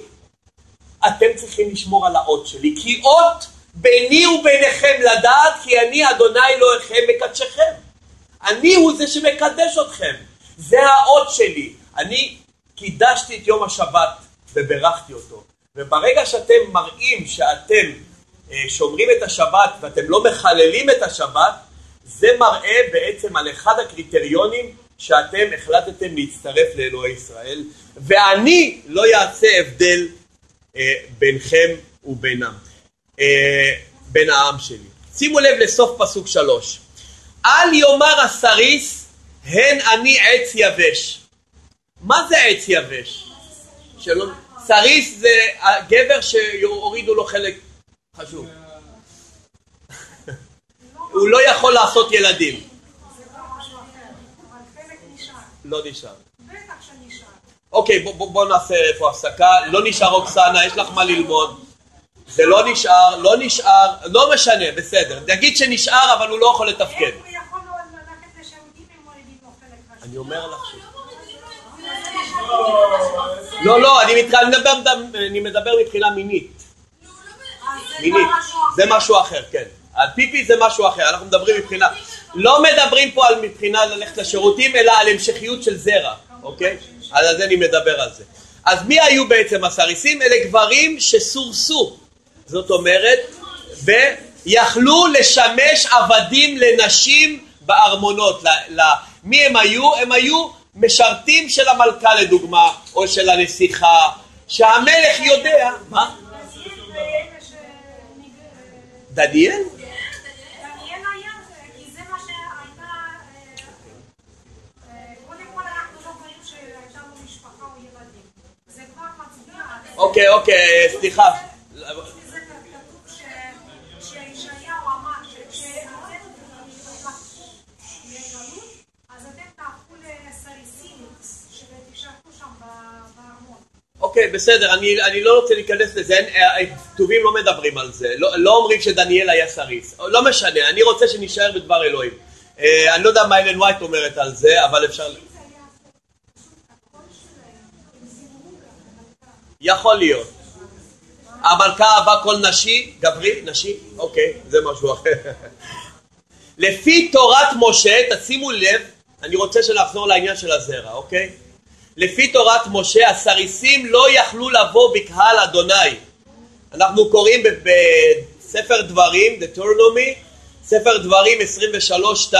אתם צריכים לשמור על האות שלי, כי אות ביני וביניכם לדעת, כי אני אדוני אלוהיכם מקדשכם. אני הוא זה שמקדש אתכם, זה האות שלי. אני קידשתי את יום השבת וברכתי אותו, וברגע שאתם מראים שאתם אה, שומרים את השבת ואתם לא מחללים את השבת, זה מראה בעצם על אחד הקריטריונים שאתם החלטתם להצטרף לאלוהי ישראל, ואני לא אעשה הבדל אה, בינכם ובינם, אה, בין העם שלי. שימו לב לסוף פסוק שלוש. אל יאמר הסריס, הן אני עץ יבש. מה זה עץ יבש? שלא... סריס זה הגבר שהורידו לו חלק חשוב. הוא לא יכול לעשות ילדים. לא נשאר. אוקיי, בוא נעשה פה הפסקה. לא נשאר אוקסנה, יש לך מה ללמוד. זה לא נשאר, לא נשאר, לא משנה, בסדר. נגיד שנשאר, אבל הוא לא יכול לתפקד. אני אומר לך ש... לא, לא, אני מדבר מבחינה מינית. מינית. זה משהו אחר, כן. על פיפי זה משהו אחר, אנחנו מדברים מבחינה, לא מדברים פה על מבחינה ללכת לשירותים, אלא על המשכיות של זרע, אוקיי? על זה אני מדבר על זה. אז מי היו בעצם הסריסים? אלה גברים שסורסו, זאת אומרת, ויכלו לשמש עבדים לנשים בארמונות. מי הם היו? הם היו משרתים של המלכה לדוגמה, או של הנסיכה, שהמלך יודע, מה? דניאל? אוקיי, אוקיי, סליחה. אוקיי, בסדר, אני, אני לא רוצה להיכנס לזה, הכתובים אה, לא מדברים על זה, לא, לא אומרים שדניאל היה סריס, לא משנה, אני רוצה שנישאר בדבר אלוהים. אה, אני לא יודע מה אלן וייט אומרת על זה, אבל אפשר... יכול להיות. המלכה אהבה כל נשי, גברי, נשי, אוקיי, זה משהו אחר. לפי תורת משה, תשימו לב, אני רוצה שנחזור לעניין של הזרע, אוקיי? לפי תורת משה הסריסים לא יכלו לבוא בקהל אדוני. אנחנו קוראים בספר דברים, דטורנומי, ספר דברים 23-2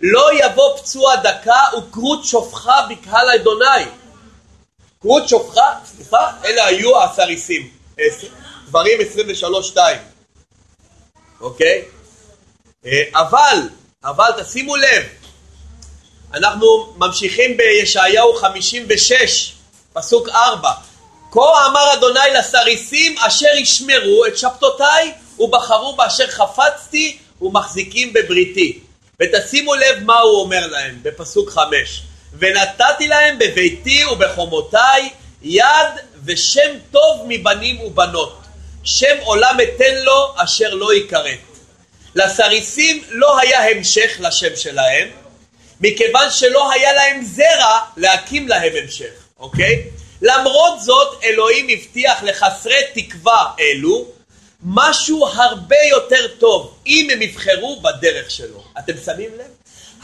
לא יבוא פצוע דקה וכרות שופחה בקהל אדוני. כרות שופחה, סליחה, אלה היו הסריסים. דברים 23-2 אוקיי? אה, אבל, אבל תשימו לב, אנחנו ממשיכים בישעיהו 56, פסוק 4. כה אמר אדוני לסריסים אשר ישמרו את שבתותיי ובחרו באשר חפצתי ומחזיקים בבריתי. ותשימו לב מה הוא אומר להם בפסוק 5. ונתתי להם בביתי ובחומותיי יד ושם טוב מבנים ובנות. שם עולם אתן לו אשר לא יכרת. לסריסים לא היה המשך לשם שלהם, מכיוון שלא היה להם זרע להקים להם המשך, אוקיי? למרות זאת אלוהים הבטיח לחסרי תקווה אלו משהו הרבה יותר טוב אם הם יבחרו בדרך שלו. אתם שמים לב?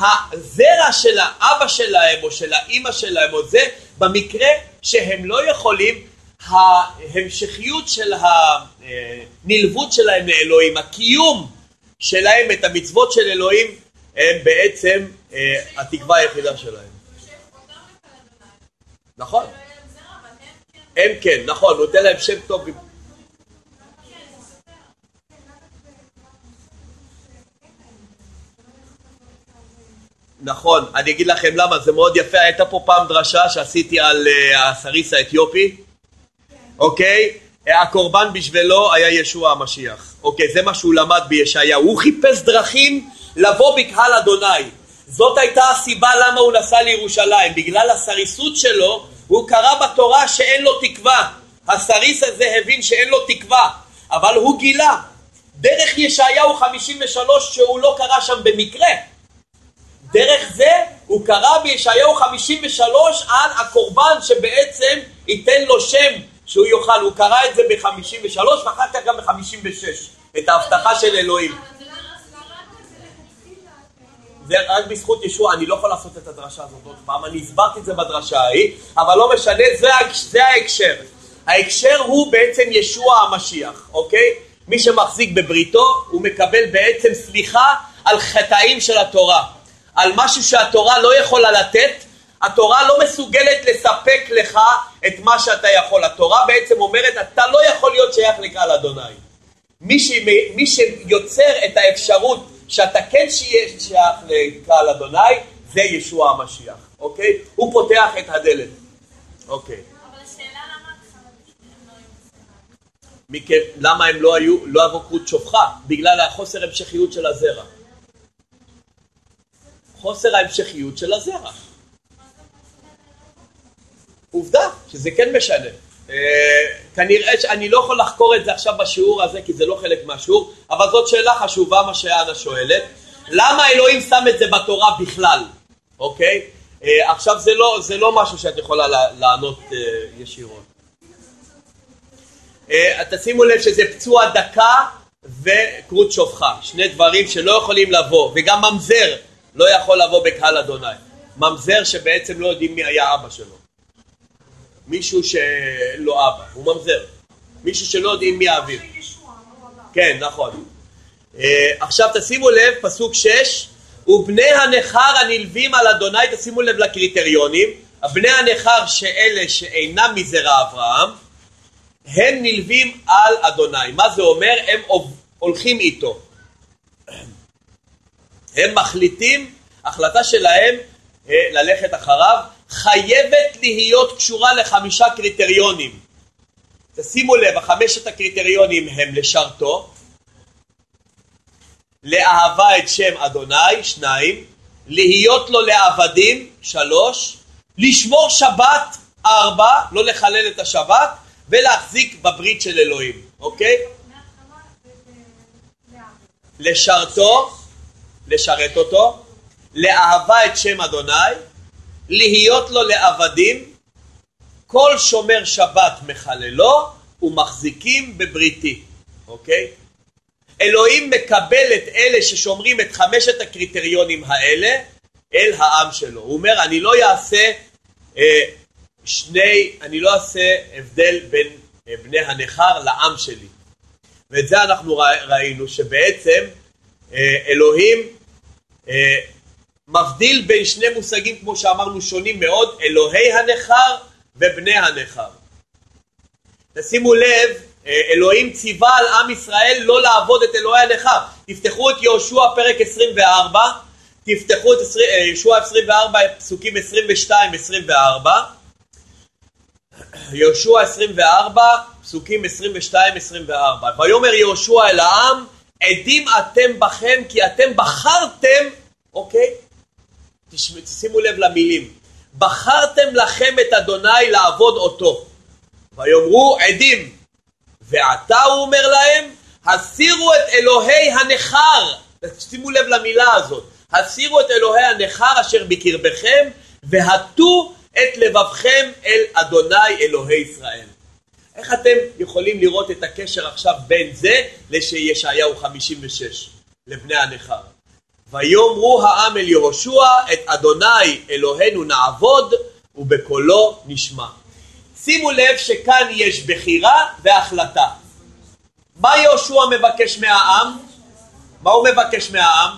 הזרע של האבא שלהם או של האימא שלהם או זה, במקרה שהם לא יכולים, ההמשכיות של הנלוות שלהם לאלוהים, הקיום שלהם את המצוות של אלוהים, הם בעצם אה, התקווה היחידה שלהם. נכון. הם כן, נכון, נותן להם שם טוב. נכון, אני אגיד לכם למה, זה מאוד יפה, הייתה פה פעם דרשה שעשיתי על uh, הסריס האתיופי, אוקיי? הקורבן בשבילו היה ישוע המשיח, אוקיי? זה מה שהוא למד בישעיהו, הוא חיפש דרכים לבוא בקהל אדוני, זאת הייתה הסיבה למה הוא נסע לירושלים, בגלל הסריסות שלו הוא קרא בתורה שאין לו תקווה, הסריס הזה הבין שאין לו תקווה, אבל הוא גילה דרך ישעיהו 53 שהוא לא קרא שם במקרה דרך זה הוא קרא בישעיהו 53 על הקורבן שבעצם ייתן לו שם שהוא יאכל, הוא קרא את זה ב-53 ואחר כך גם ב-56, את ההבטחה של אלוהים. זה רק בזכות ישוע, אני לא יכול לעשות את הדרשה הזאת עוד פעם, אני הסברתי את זה בדרשה ההיא, אבל לא משנה, זה, זה ההקשר. ההקשר הוא בעצם ישוע המשיח, אוקיי? מי שמחזיק בבריתו, הוא מקבל בעצם סליחה על חטאים של התורה. על משהו שהתורה לא יכולה לתת, התורה לא מסוגלת לספק לך את מה שאתה יכול. התורה בעצם אומרת, אתה לא יכול להיות שייך לקהל אדוני. מי, ש... מי שיוצר את האפשרות שאתה כן שייך לקהל אדוני, זה ישוע המשיח, אוקיי? הוא פותח את הדלת, אוקיי. מכן, למה הם לא היו, לא עברו קרות שופחה? בגלל החוסר המשכיות של הזרע. חוסר ההמשכיות של הזרע. עובדה שזה כן משנה. אה, כנראה שאני לא יכול לחקור את זה עכשיו בשיעור הזה כי זה לא חלק מהשיעור, אבל זאת שאלה חשובה מה שאנה שואלת. למה אלוהים שם את זה בתורה בכלל, אוקיי? אה, עכשיו זה לא, זה לא משהו שאת יכולה לענות אה, ישירות. תשימו לב שזה פצוע דקה וכרות שופחה, שני דברים שלא יכולים לבוא, וגם ממזר לא יכול לבוא בקהל אדוני. ממזר שבעצם לא יודעים מי היה אבא שלו. מישהו שאין לו אבא, הוא ממזר. מישהו שלא יודעים מי האביב. כן, נכון. Uh, עכשיו תשימו לב, פסוק 6, ובני הנכר הנלווים על אדוני, תשימו לב לקריטריונים, בני הנכר שאלה שאינם מזרע אברהם, הם נלווים על אדוני. מה זה אומר? הם הולכים איתו. הם מחליטים, החלטה שלהם אה, ללכת אחריו, חייבת להיות קשורה לחמישה קריטריונים. תשימו לב, החמשת הקריטריונים הם לשרתו, לאהבה את שם אדוני, שניים, להיות לו לעבדים, שלוש, לשמור שבת, ארבע, לא לחלל את השבת, ולהחזיק בברית של אלוהים, אוקיי? לשרתו, לשרת אותו, לאהבה את שם אדוני, להיות לו לעבדים, כל שומר שבת מחללו ומחזיקים בבריתי, אוקיי? אלוהים מקבל את אלה ששומרים את חמשת הקריטריונים האלה אל העם שלו. הוא אומר, אני לא אעשה אה, שני, אני לא אעשה הבדל בין אה, בני הנכר לעם שלי. ואת זה אנחנו ראינו שבעצם אה, אלוהים מבדיל בין שני מושגים כמו שאמרנו שונים מאוד, אלוהי הנכר ובני הנכר. תשימו לב, אה, אלוהים ציווה על עם ישראל לא לעבוד את אלוהי הנכר. תפתחו את יהושע פרק 24, תפתחו את יהושע 24 פסוקים 22-24, יהושע 24 פסוקים 22-24, ויאמר יהושע אל העם עדים אתם בכם כי אתם בחרתם, אוקיי? שימו לב למילים. בחרתם לכם את אדוני לעבוד אותו. ויאמרו עדים. ועתה הוא אומר להם, הסירו את אלוהי הנכר. שימו לב למילה הזאת. הסירו את אלוהי הנכר אשר בקרבכם, והטו את לבבכם אל אדוני אלוהי ישראל. איך אתם יכולים לראות את הקשר עכשיו בין זה לשישעיהו 56, לבני הנכר? ויאמרו העם אל יהושע את אדוני אלוהינו נעבוד ובקולו נשמע. שימו לב שכאן יש בחירה והחלטה. מה יהושע מבקש מהעם? מה הוא מבקש מהעם?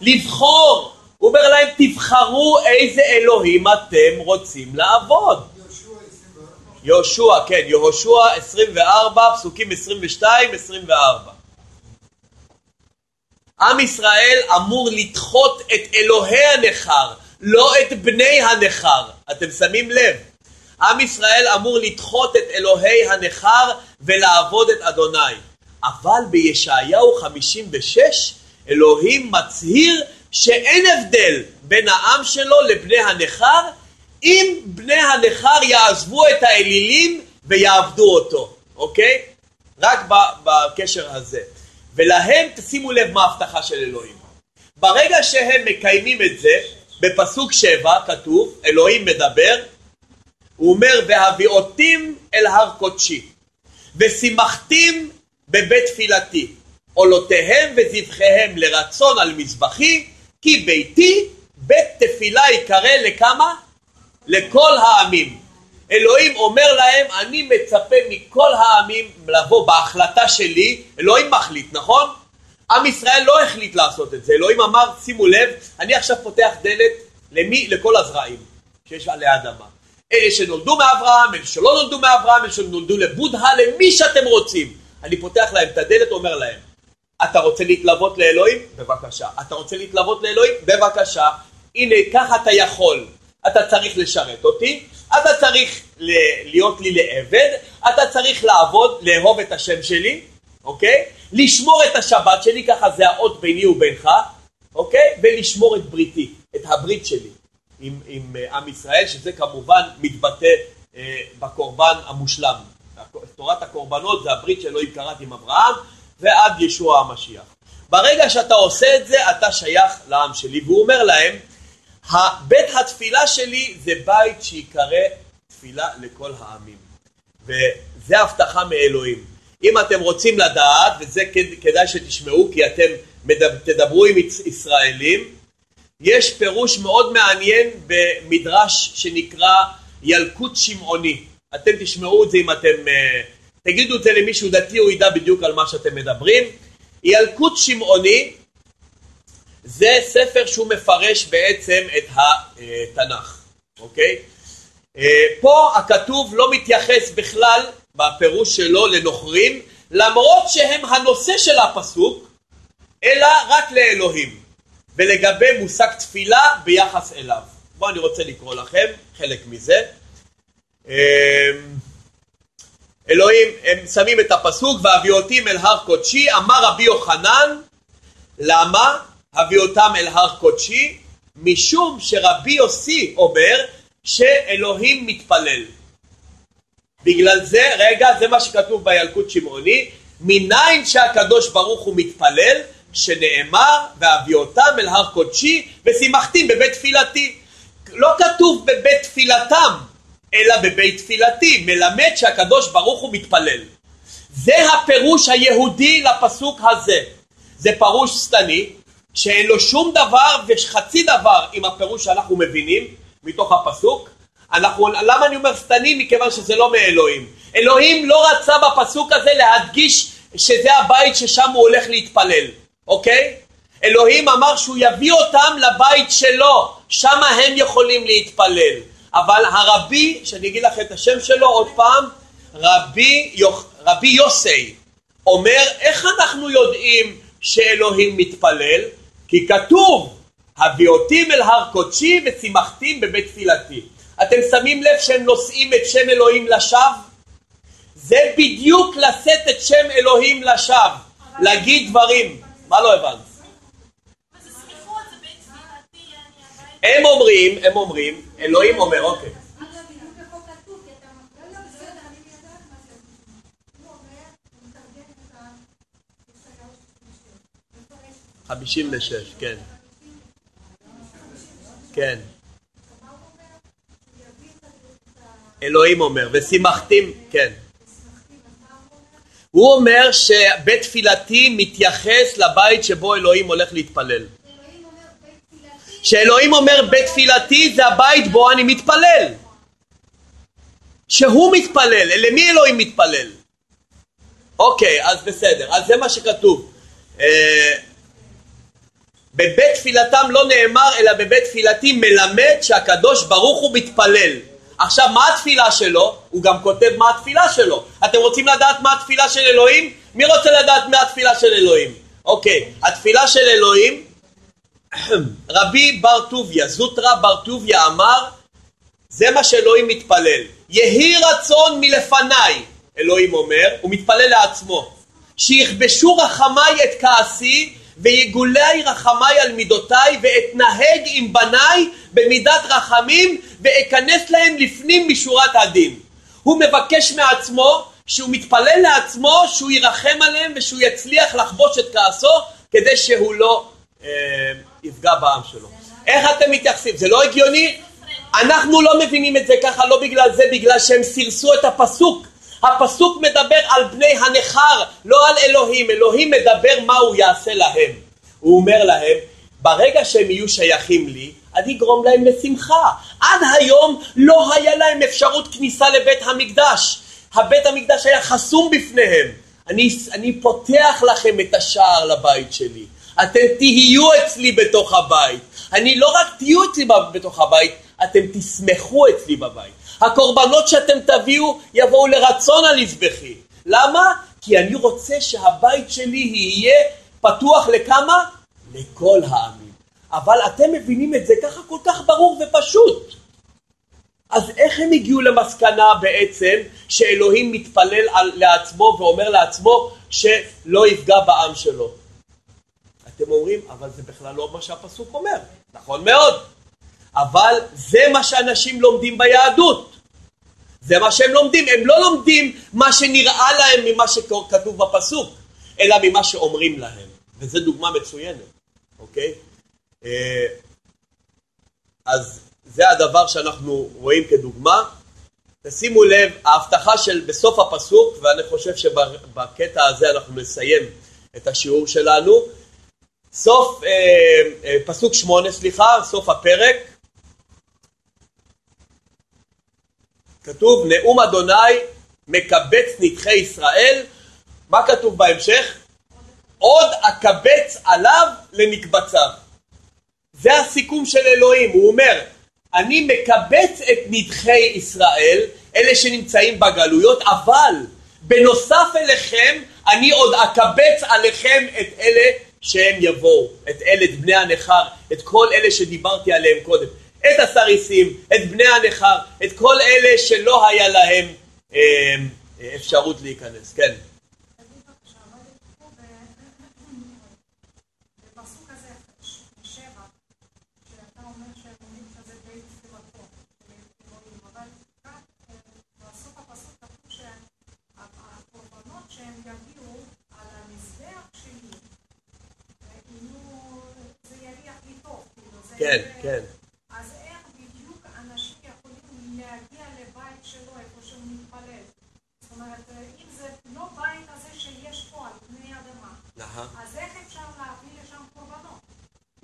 לבחור. הוא אומר להם תבחרו איזה אלוהים אתם רוצים לעבוד. יהושע, כן, יהושע 24, פסוקים 22-24. עם ישראל אמור לדחות את אלוהי הנכר, לא את בני הנכר. אתם שמים לב? עם ישראל אמור לדחות את אלוהי הנכר ולעבוד את אדוני. אבל בישעיהו 56 אלוהים מצהיר שאין הבדל בין העם שלו לבני הנכר אם בני הנכר יעזבו את האלילים ויעבדו אותו, אוקיי? רק בקשר הזה. ולהם תשימו לב מה ההבטחה של אלוהים. ברגע שהם מקיימים את זה, בפסוק שבע כתוב, אלוהים מדבר, הוא אומר, והביאותים אל הר קודשי, ושימחתים בבית תפילתי, עולותיהם וזבחיהם לרצון על מזבחי, כי ביתי בית תפילה יקרא לכמה? לכל העמים. אלוהים אומר להם, אני מצפה מכל העמים לבוא בהחלטה שלי, אלוהים מחליט, נכון? עם ישראל לא החליט לעשות את זה, אלוהים אמר, שימו לב, אני עכשיו פותח דלת למי? לכל הזרעים שיש עלי אדמה. אלה שנולדו מאברהם, אלה שלא נולדו מאברהם, אלה שנולדו לבודהה, למי שאתם רוצים. אני פותח להם את הדלת, אומר להם, אתה רוצה להתלוות לאלוהים? בבקשה. אתה רוצה להתלוות לאלוהים? בבקשה. הנה, ככה אתה יכול. אתה צריך לשרת אותי, אתה צריך להיות לי לעבד, אתה צריך לעבוד, לאהוב את השם שלי, אוקיי? לשמור את השבת שלי, ככה זה האות ביני ובינך, אוקיי? ולשמור את בריתי, את הברית שלי עם, עם uh, עם ישראל, שזה כמובן מתבטא uh, בקורבן המושלם. תורת הקורבנות זה הברית שאלוהים קראת עם אברהם ועד ישוע המשיח. ברגע שאתה עושה את זה, אתה שייך לעם שלי. והוא אומר להם, בית התפילה שלי זה בית שיקרא תפילה לכל העמים. וזה הבטחה מאלוהים. אם אתם רוצים לדעת, וזה כדאי שתשמעו כי אתם תדברו עם ישראלים, יש פירוש מאוד מעניין במדרש שנקרא ילקוט שמעוני. אתם תשמעו את זה אם אתם, אה, תגידו את זה למישהו דתי, הוא ידע בדיוק על מה שאתם מדברים. ילקוט שמעוני זה ספר שהוא מפרש בעצם את התנ"ך, אוקיי? אה, פה הכתוב לא מתייחס בכלל בפירוש שלו לנוכרים, למרות שהם הנושא של הפסוק, אלא רק לאלוהים, ולגבי מושג תפילה ביחס אליו. בואו אני רוצה לקרוא לכם חלק מזה. אה, אלוהים, הם שמים את הפסוק, והביאותים אל הר קודשי, אמר רבי יוחנן, למה? הביא אותם אל הר קודשי, משום שרבי יוסי אומר שאלוהים מתפלל. בגלל זה, רגע, זה מה שכתוב בילקוט שמעוני, מניין שהקדוש ברוך הוא מתפלל, שנאמר, והביא אותם אל הר קודשי, ושימחתים בבית תפילתי. לא כתוב בבית תפילתם, אלא בבית תפילתי, מלמד שהקדוש ברוך הוא מתפלל. זה הפירוש היהודי לפסוק הזה. זה פירוש שטני, שאין לו שום דבר וחצי דבר עם הפירוש שאנחנו מבינים מתוך הפסוק. אנחנו, למה אני אומר שטני? מכיוון שזה לא מאלוהים. אלוהים לא רצה בפסוק הזה להדגיש שזה הבית ששם הוא הולך להתפלל, אוקיי? אלוהים אמר שהוא יביא אותם לבית שלו, שם הם יכולים להתפלל. אבל הרבי, שאני אגיד לך את השם שלו עוד פעם, רבי, יוח, רבי יוסי, אומר איך אנחנו יודעים שאלוהים מתפלל? כי כתוב, הביאותים אל הר קודשי ושימחתים בבית תפילתי. אתם שמים לב שהם נושאים את שם אלוהים לשווא? זה בדיוק לשאת את שם אלוהים לשווא, להגיד דברים. מה לא הבנת? הם אומרים, הם אומרים, אלוהים אומר, אוקיי. חמישים ושש, כן. כן. אלוהים אומר, ושימחתים, כן. הוא אומר שבית תפילתי מתייחס לבית שבו אלוהים הולך להתפלל. שאלוהים אומר בית תפילתי זה הבית בו אני מתפלל. שהוא מתפלל, למי אלוהים מתפלל? אוקיי, אז בסדר, אז זה מה שכתוב. בבית תפילתם לא נאמר אלא בבית תפילתי מלמד שהקדוש ברוך הוא מתפלל. עכשיו מה התפילה שלו? הוא גם כותב מה התפילה שלו. אתם רוצים לדעת מה התפילה של אלוהים? מי רוצה לדעת מה התפילה של אלוהים? אוקיי, התפילה של אלוהים, רבי בר טוביה, זוטרא בר טוביה אמר, זה מה שאלוהים מתפלל. יהי רצון מלפניי, אלוהים אומר, הוא מתפלל לעצמו, שיכבשו רחמיי את כעסי ויגולי רחמיי על מידותיי ואתנהג עם בניי במידת רחמים ואכנס להם לפנים משורת הדין. הוא מבקש מעצמו, שהוא מתפלל לעצמו, שהוא ירחם עליהם ושהוא יצליח לחבוש את כעסו כדי שהוא לא אה, יפגע בעם שלו. איך אתם מתייחסים? זה לא הגיוני? אנחנו לא מבינים את זה ככה, לא בגלל זה, בגלל שהם סירסו את הפסוק. הפסוק מדבר על בני הנכר, לא על אלוהים. אלוהים מדבר מה הוא יעשה להם. הוא אומר להם, ברגע שהם יהיו שייכים לי, אני אגרום להם לשמחה. עד היום לא היה להם אפשרות כניסה לבית המקדש. הבית המקדש היה חסום בפניהם. אני, אני פותח לכם את השער לבית שלי. אתם תהיו אצלי בתוך הבית. אני לא רק תהיו אצלי בתוך הבית, אתם תשמחו אצלי בבית. הקורבנות שאתם תביאו יבואו לרצון על יזבחי. למה? כי אני רוצה שהבית שלי יהיה פתוח לכמה? לכל העמים. אבל אתם מבינים את זה ככה כל כך ברור ופשוט. אז איך הם הגיעו למסקנה בעצם שאלוהים מתפלל על, לעצמו ואומר לעצמו שלא יפגע בעם שלו? אתם אומרים, אבל זה בכלל לא מה שהפסוק אומר. נכון מאוד. אבל זה מה שאנשים לומדים ביהדות. זה מה שהם לומדים. הם לא לומדים מה שנראה להם ממה שכתוב בפסוק, אלא ממה שאומרים להם. וזו דוגמה מצוינת, אוקיי? אה, אז זה הדבר שאנחנו רואים כדוגמה. תשימו לב, ההבטחה של בסוף הפסוק, ואני חושב שבקטע הזה אנחנו נסיים את השיעור שלנו. סוף, אה, אה, פסוק שמונה, סליחה, סוף הפרק. כתוב נאום אדוני מקבץ נדחי ישראל, מה כתוב בהמשך? עוד אקבץ עליו לנקבציו. זה הסיכום של אלוהים, הוא אומר, אני מקבץ את נדחי ישראל, אלה שנמצאים בגלויות, אבל בנוסף אליכם, אני עוד אקבץ עליכם את אלה שהם יבואו, את אלה, את בני הנכר, את כל אלה שדיברתי עליהם קודם. את הסריסים, את בני הנכר, את כל אלה שלא היה להם אה, אפשרות להיכנס. כן. כן, כן.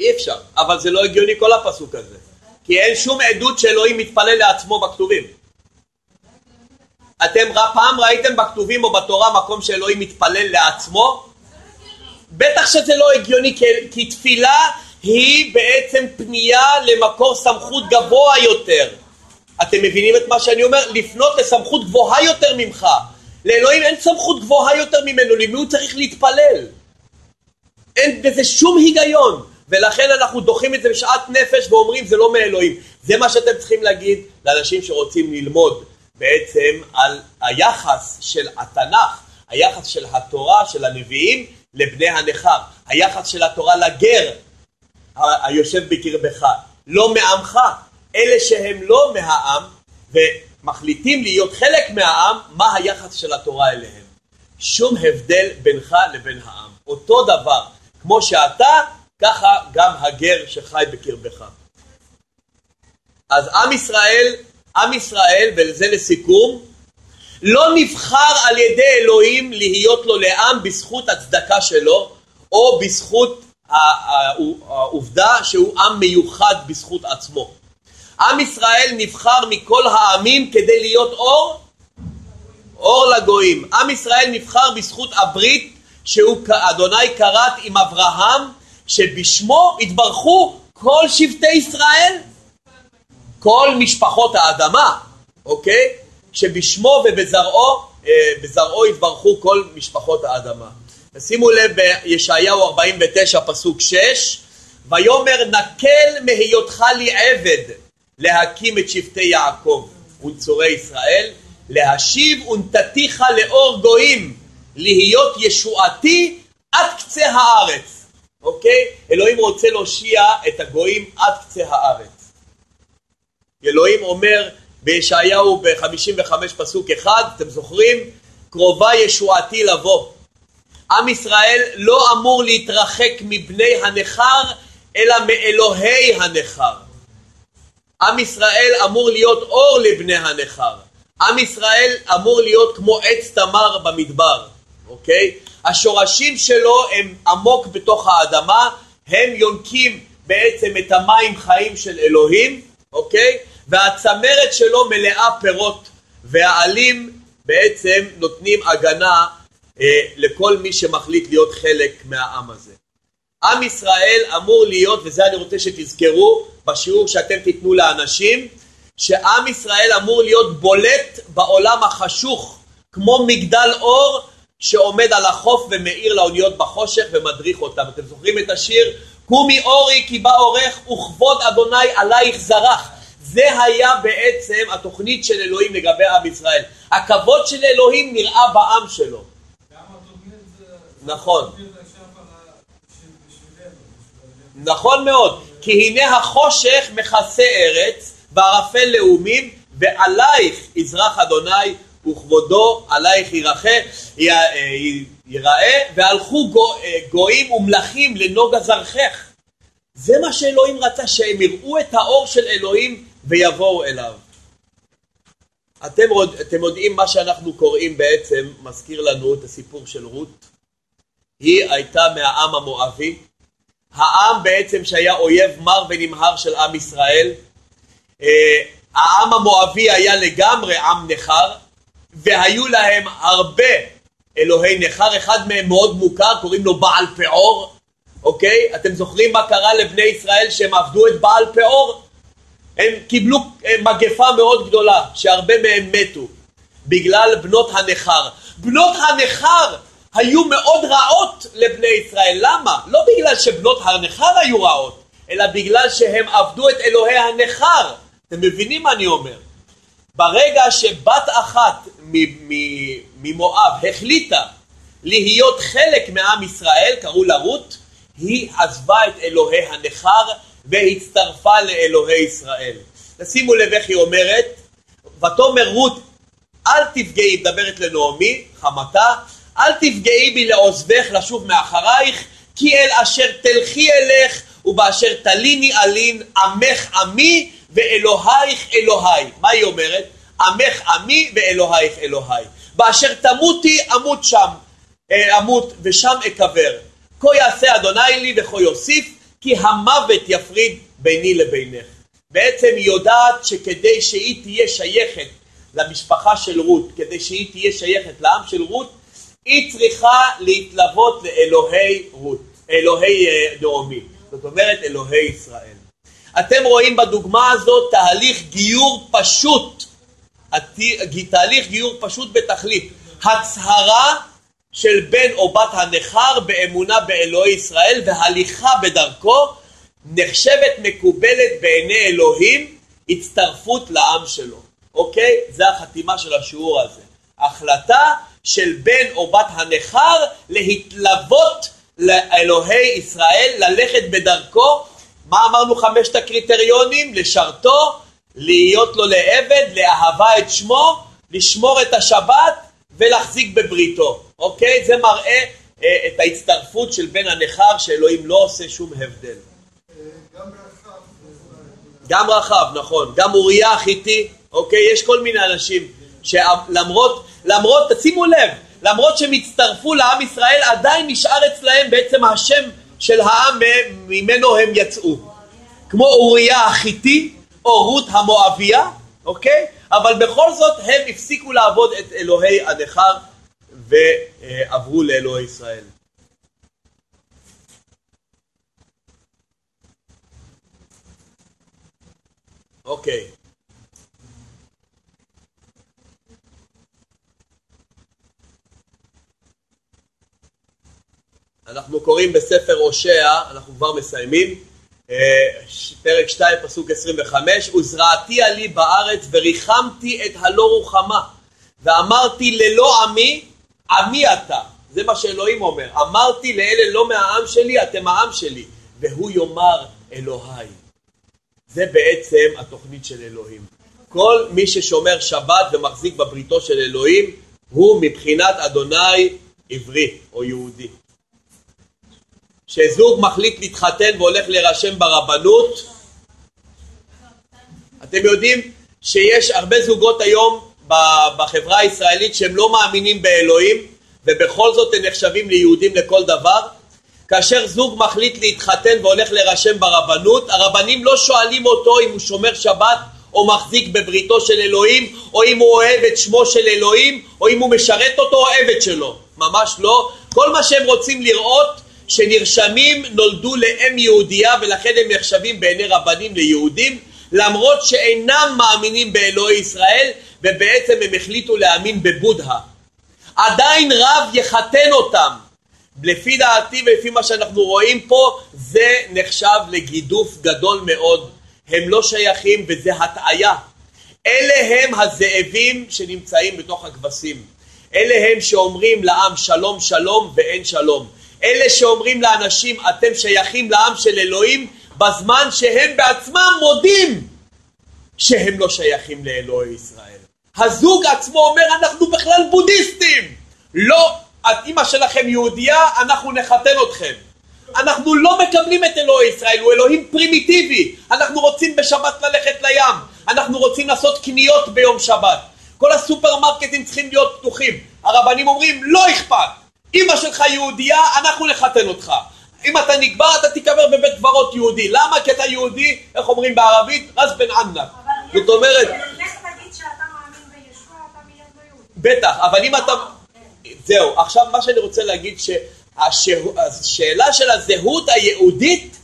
אי אפשר, אבל זה לא הגיוני כל הפסוק הזה. כי אין שום עדות שאלוהים מתפלל לעצמו בכתובים. אתם פעם ראיתם בכתובים או בתורה מקום שאלוהים מתפלל לעצמו? בטח שזה לא הגיוני, כי, כי תפילה היא בעצם פנייה למקור סמכות גבוה יותר. אתם מבינים את מה שאני אומר? לפנות לסמכות גבוהה יותר ממך. לאלוהים אין סמכות גבוהה יותר ממנו, למי הוא צריך להתפלל? אין בזה שום היגיון. ולכן אנחנו דוחים את זה בשאט נפש ואומרים זה לא מאלוהים. זה מה שאתם צריכים להגיד לאנשים שרוצים ללמוד בעצם על היחס של התנ"ך, היחס של התורה, של הנביאים, לבני הנכר, היחס של התורה לגר היושב בקרבך, לא מעמך, אלה שהם לא מהעם ומחליטים להיות חלק מהעם, מה היחס של התורה אליהם. שום הבדל בינך לבין העם. אותו דבר, כמו שאתה ככה גם הגר שחי בקרבך. אז עם ישראל עם ישראל, וזה לסיכום, לא נבחר על ידי אלוהים להיות לו לעם בזכות הצדקה שלו, או בזכות העובדה שהוא עם מיוחד בזכות עצמו. עם ישראל נבחר מכל העמים כדי להיות אור, אור לגויים. עם ישראל נבחר בזכות הברית שהוא אדוני כרת עם אברהם, שבשמו התברכו כל שבטי ישראל, כל משפחות האדמה, אוקיי? שבשמו ובזרעו, אה, בזרעו התברכו כל משפחות האדמה. שימו לב בישעיהו 49 פסוק 6 ויאמר נקל מהיותך לי עבד להקים את שבטי יעקב ונצורי ישראל להשיב ונתתיך לאור גויים להיות ישועתי עד קצה הארץ אוקיי? אלוהים רוצה להושיע את הגויים עד קצה הארץ אלוהים אומר בישעיהו ב-55 פסוק 1 אתם זוכרים? קרובה ישועתי לבוא עם ישראל לא אמור להתרחק מבני הנכר, אלא מאלוהי הנכר. עם ישראל אמור להיות אור לבני הנכר. עם ישראל אמור להיות כמו עץ תמר במדבר, אוקיי? השורשים שלו הם עמוק בתוך האדמה, הם יונקים בעצם את המים חיים של אלוהים, אוקיי? והצמרת שלו מלאה פירות, והעלים בעצם נותנים הגנה אה, לכל מי שמחליט להיות חלק מהעם הזה. עם ישראל אמור להיות, וזה אני רוצה שתזכרו בשיעור שאתם תיתנו לאנשים, שעם ישראל אמור להיות בולט בעולם החשוך, כמו מגדל אור שעומד על החוף ומאיר לאוניות בחושך ומדריך אותם. אתם זוכרים את השיר? קומי אורי כי בא אורך וכבוד אדוני עלייך זרח. זה היה בעצם התוכנית של אלוהים לגבי עם ישראל. הכבוד של אלוהים נראה בעם שלו. נכון. נכון מאוד, כי הנה החושך מכסה ארץ בערפל לאומים ועלייך יזרח אדוני וכבודו עלייך ירחה, ייראה והלכו גויים ומלכים לנוגה זרחך. זה מה שאלוהים רצה, שהם יראו את האור של אלוהים ויבואו אליו. אתם, אתם יודעים מה שאנחנו קוראים בעצם מזכיר לנו את הסיפור של רות? היא הייתה מהעם המואבי, העם בעצם שהיה אויב מר ונמהר של עם ישראל. אה, העם המואבי היה לגמרי עם נכר, והיו להם הרבה אלוהי נכר, אחד מהם מאוד מוכר, קוראים לו בעל פעור, אוקיי? אתם זוכרים מה קרה לבני ישראל שהם עבדו את בעל פעור? הם קיבלו אה, מגפה מאוד גדולה, שהרבה מהם מתו, בגלל בנות הנכר. בנות הנכר היו מאוד רעות לבני ישראל. למה? לא בגלל שבנות הנכר היו רעות, אלא בגלל שהם עבדו את אלוהי הנכר. אתם מבינים מה אני אומר? ברגע שבת אחת ממואב החליטה להיות חלק מעם ישראל, קראו לה רות, היא עזבה את אלוהי הנכר והצטרפה לאלוהי ישראל. תשימו לב איך היא אומרת, ותאמר רות אל תפגעי, מדברת לנעמי, חמתה, אל תפגעי בי לעוזבך לשוב מאחרייך, כי אל אשר תלכי אלך ובאשר תליני אלין עמך עמי ואלוהיך אלוהי. מה היא אומרת? עמך עמי ואלוהיך אלוהי. באשר תמותי אמות שם, אה, אמות ושם אקבר. כה יעשה אדוני לי וכה יוסיף, כי המוות יפריד ביני לבינך. בעצם היא יודעת שכדי שהיא תהיה שייכת למשפחה של רות, כדי שהיא תהיה שייכת לעם של רות, היא צריכה להתלוות לאלוהי רות, אלוהי אה, נעמי, זאת אומרת אלוהי ישראל. אתם רואים בדוגמה הזאת תהליך גיור פשוט, תהליך גיור פשוט בתכלית, הצהרה של בן או בת הנכר באמונה באלוהי ישראל והליכה בדרכו נחשבת מקובלת בעיני אלוהים הצטרפות לעם שלו, אוקיי? זה החתימה של השיעור הזה. החלטה של בן או בת הנכר להתלוות לאלוהי ישראל, ללכת בדרכו. מה אמרנו חמשת הקריטריונים? לשרתו, להיות לו לעבד, לאהבה את שמו, לשמור את השבת ולהחזיק בבריתו. אוקיי? זה מראה אה, את ההצטרפות של בן הנכר שאלוהים לא עושה שום הבדל. גם רחב, נכון. גם אוריה החיתי, אוקיי? יש כל מיני אנשים שלמרות, למרות, תשימו לב, למרות שהם הצטרפו לעם ישראל, עדיין נשאר אצלהם בעצם השם של העם ממנו הם יצאו. כמו אוריה החיתי או רות המואביה, אוקיי? אבל בכל זאת הם הפסיקו לעבוד את אלוהי הנכר ועברו לאלוהי ישראל. אוקיי. אנחנו קוראים בספר הושע, אנחנו כבר מסיימים, אה, פרק 2 פסוק 25, וזרעתיה לי בארץ וריחמתי את הלא רוחמה ואמרתי ללא עמי, עמי אתה, זה מה שאלוהים אומר, אמרתי לאלה לא מהעם שלי, אתם העם שלי, והוא יאמר אלוהי. זה בעצם התוכנית של אלוהים. כל מי ששומר שבת ומחזיק בבריתו של אלוהים הוא מבחינת אדוני עברי או יהודי. שזוג מחליט להתחתן והולך להירשם ברבנות, אתם יודעים שיש הרבה זוגות היום בחברה הישראלית שהם לא מאמינים באלוהים ובכל זאת הם נחשבים ליהודים לכל דבר כאשר זוג מחליט להתחתן והולך להירשם ברבנות, הרבנים לא שואלים אותו אם הוא שומר שבת או מחזיק בבריתו של אלוהים, או אם הוא אוהב את שמו של אלוהים, או אם הוא משרת אותו או עבד שלו. ממש לא. כל מה שהם רוצים לראות, שנרשמים נולדו לאם יהודייה ולכן הם נחשבים בעיני רבנים ליהודים, למרות שאינם מאמינים באלוהי ישראל, ובעצם הם החליטו להאמין בבודהה. עדיין רב יחתן אותם, לפי דעתי ולפי מה שאנחנו רואים פה, זה נחשב לגידוף גדול מאוד. הם לא שייכים וזה הטעיה. אלה הם הזאבים שנמצאים בתוך הכבשים. אלה הם שאומרים לעם שלום שלום ואין שלום. אלה שאומרים לאנשים אתם שייכים לעם של אלוהים בזמן שהם בעצמם מודים שהם לא שייכים לאלוהי ישראל. הזוג עצמו אומר אנחנו בכלל בודהיסטים. לא את אימא שלכם יהודייה, אנחנו נחתן אתכם. אנחנו לא מקבלים את אלוהי ישראל, הוא אלוהים פרימיטיבי. אנחנו רוצים בשבת ללכת לים, אנחנו רוצים לעשות קניות ביום שבת. כל הסופרמרקטים צריכים להיות פתוחים. הרבנים אומרים, לא אכפת. אימא שלך יהודייה, אנחנו נחתן אותך. אם אתה נקבר, אתה תיקבר בבית קברות יהודי. למה? כי אתה יהודי, איך אומרים בערבית? רז בן ענק. זאת אומרת... לא. בטח, אבל אם אתה... זהו, עכשיו מה שאני רוצה להגיד שהשאלה של הזהות היהודית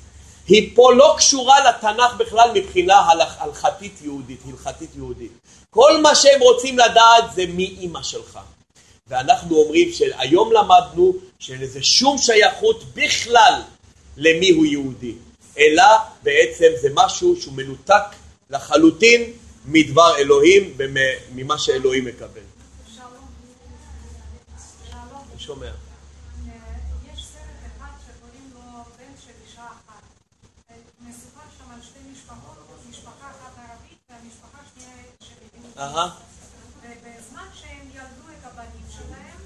היא פה לא קשורה לתנ"ך בכלל מבחינה הלכתית יהודית, הלכתית יהודית. כל מה שהם רוצים לדעת זה מי אימא שלך. ואנחנו אומרים שהיום למדנו שאין לזה שום שייכות בכלל למי הוא יהודי, אלא בעצם זה משהו שהוא מנותק לחלוטין מדבר אלוהים וממה שאלוהים מקבל. שומע. יש סרט אחד שקוראים לו בן של אישה אחת. מסופר שם על שתי משפחות, משפחה אחת ערבית והמשפחה השנייה של ובזמן שהם ילדו את הבנים שלהם,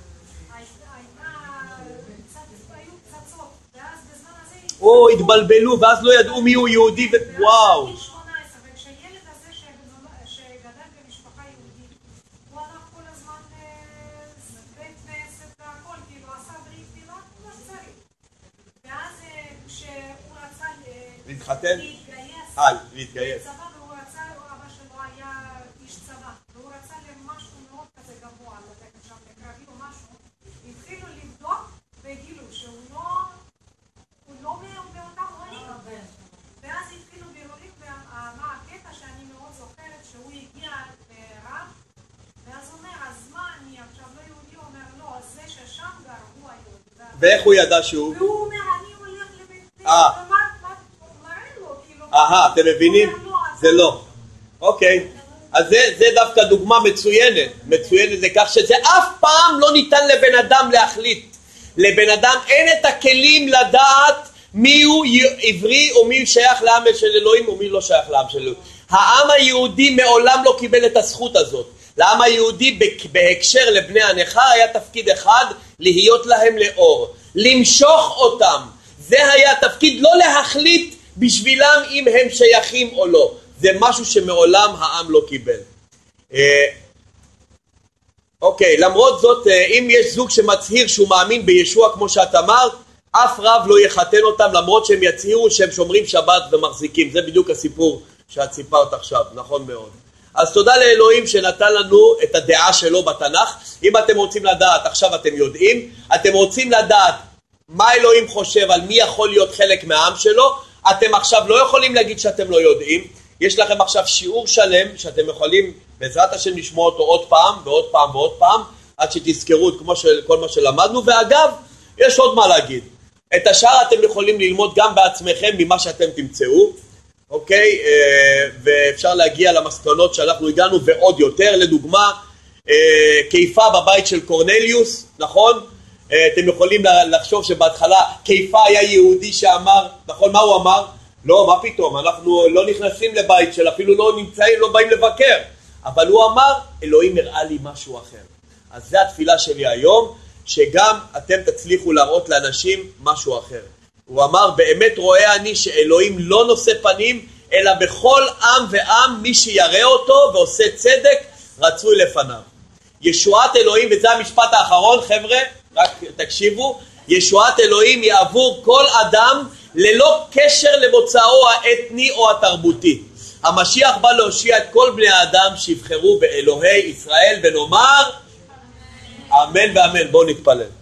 היו פצצות, ואז בזמן הזה... או, התבלבלו, ואז לא ידעו מי הוא יהודי, וואו. להתחתן? להתגייס. אה, להתגייס. צבא והוא רצה, אבא שלו היה איש צבא, והוא רצה למשהו מאוד כזה גבוה, ללכת שם לקרבי או משהו. התחילו לבדוק והגילו שהוא לא, הוא לא מאותם עולים. ואז התחילו בירורים, ומה הקטע שאני מאוד זוכרת, שהוא הגיע לרב, ואז הוא אומר, אז מה אני עכשיו לא יהודי? הוא אומר, לא, זה ששם גר הוא היהודי. ואיך הוא ידע שהוא? והוא אומר, אני הולך לבית... אה. אהה, אתם מבינים? זה לא. אוקיי. אז זה, זה דווקא דוגמה מצוינת, מצוינת זה כך שזה אף פעם לא ניתן לבן אדם להחליט. לבן אדם אין את הכלים לדעת מי הוא עברי או מי שייך לעם של אלוהים או מי לא שייך לעם של אלוהים. העם היהודי מעולם לא קיבל את הזכות הזאת. לעם היהודי בהקשר לבני הנכר היה תפקיד אחד, להיות להם לאור, למשוך אותם. זה היה התפקיד, לא להחליט בשבילם אם הם שייכים או לא. זה משהו שמעולם העם לא קיבל. אה, אוקיי, למרות זאת, אה, אם יש זוג שמצהיר שהוא מאמין בישוע כמו שאת אמרת, אף רב לא יחתן אותם למרות שהם יצהירו שהם שומרים שבת ומחזיקים. זה בדיוק הסיפור שאת סיפרת עכשיו, נכון מאוד. אז תודה לאלוהים שנתן לנו את הדעה שלו בתנ"ך. אם אתם רוצים לדעת, עכשיו אתם יודעים, אתם רוצים לדעת מה אלוהים חושב על מי יכול להיות חלק מהעם שלו, אתם עכשיו לא יכולים להגיד שאתם לא יודעים, יש לכם עכשיו שיעור שלם שאתם יכולים בעזרת השם לשמוע אותו עוד פעם ועוד פעם ועוד פעם עד שתזכרו את כמו של, כל מה שלמדנו. ואגב יש עוד מה להגיד. את השאר אתם יכולים ללמוד גם בעצמכם ממה שאתם תמצאו אוקיי אה, ואפשר להגיע למסקנות שאנחנו הגענו ועוד יותר לדוגמה אה, קיפה בבית של קורנליוס נכון אה, אתם יכולים לחשוב שבהתחלה קיפה היה יהודי שאמר נכון מה הוא אמר לא, מה פתאום, אנחנו לא נכנסים לבית של אפילו לא נמצאים, לא באים לבקר. אבל הוא אמר, אלוהים הראה לי משהו אחר. אז זו התפילה שלי היום, שגם אתם תצליחו להראות לאנשים משהו אחר. הוא אמר, באמת רואה אני שאלוהים לא נושא פנים, אלא בכל עם ועם מי שירא אותו ועושה צדק, רצוי לפניו. ישועת אלוהים, וזה המשפט האחרון, חבר'ה, רק תקשיבו, ישועת אלוהים היא עבור כל אדם ללא קשר למוצאו האתני או התרבותי. המשיח בא להושיע את כל בני האדם שיבחרו באלוהי ישראל ונאמר אמן ואמן. בואו נתפלל.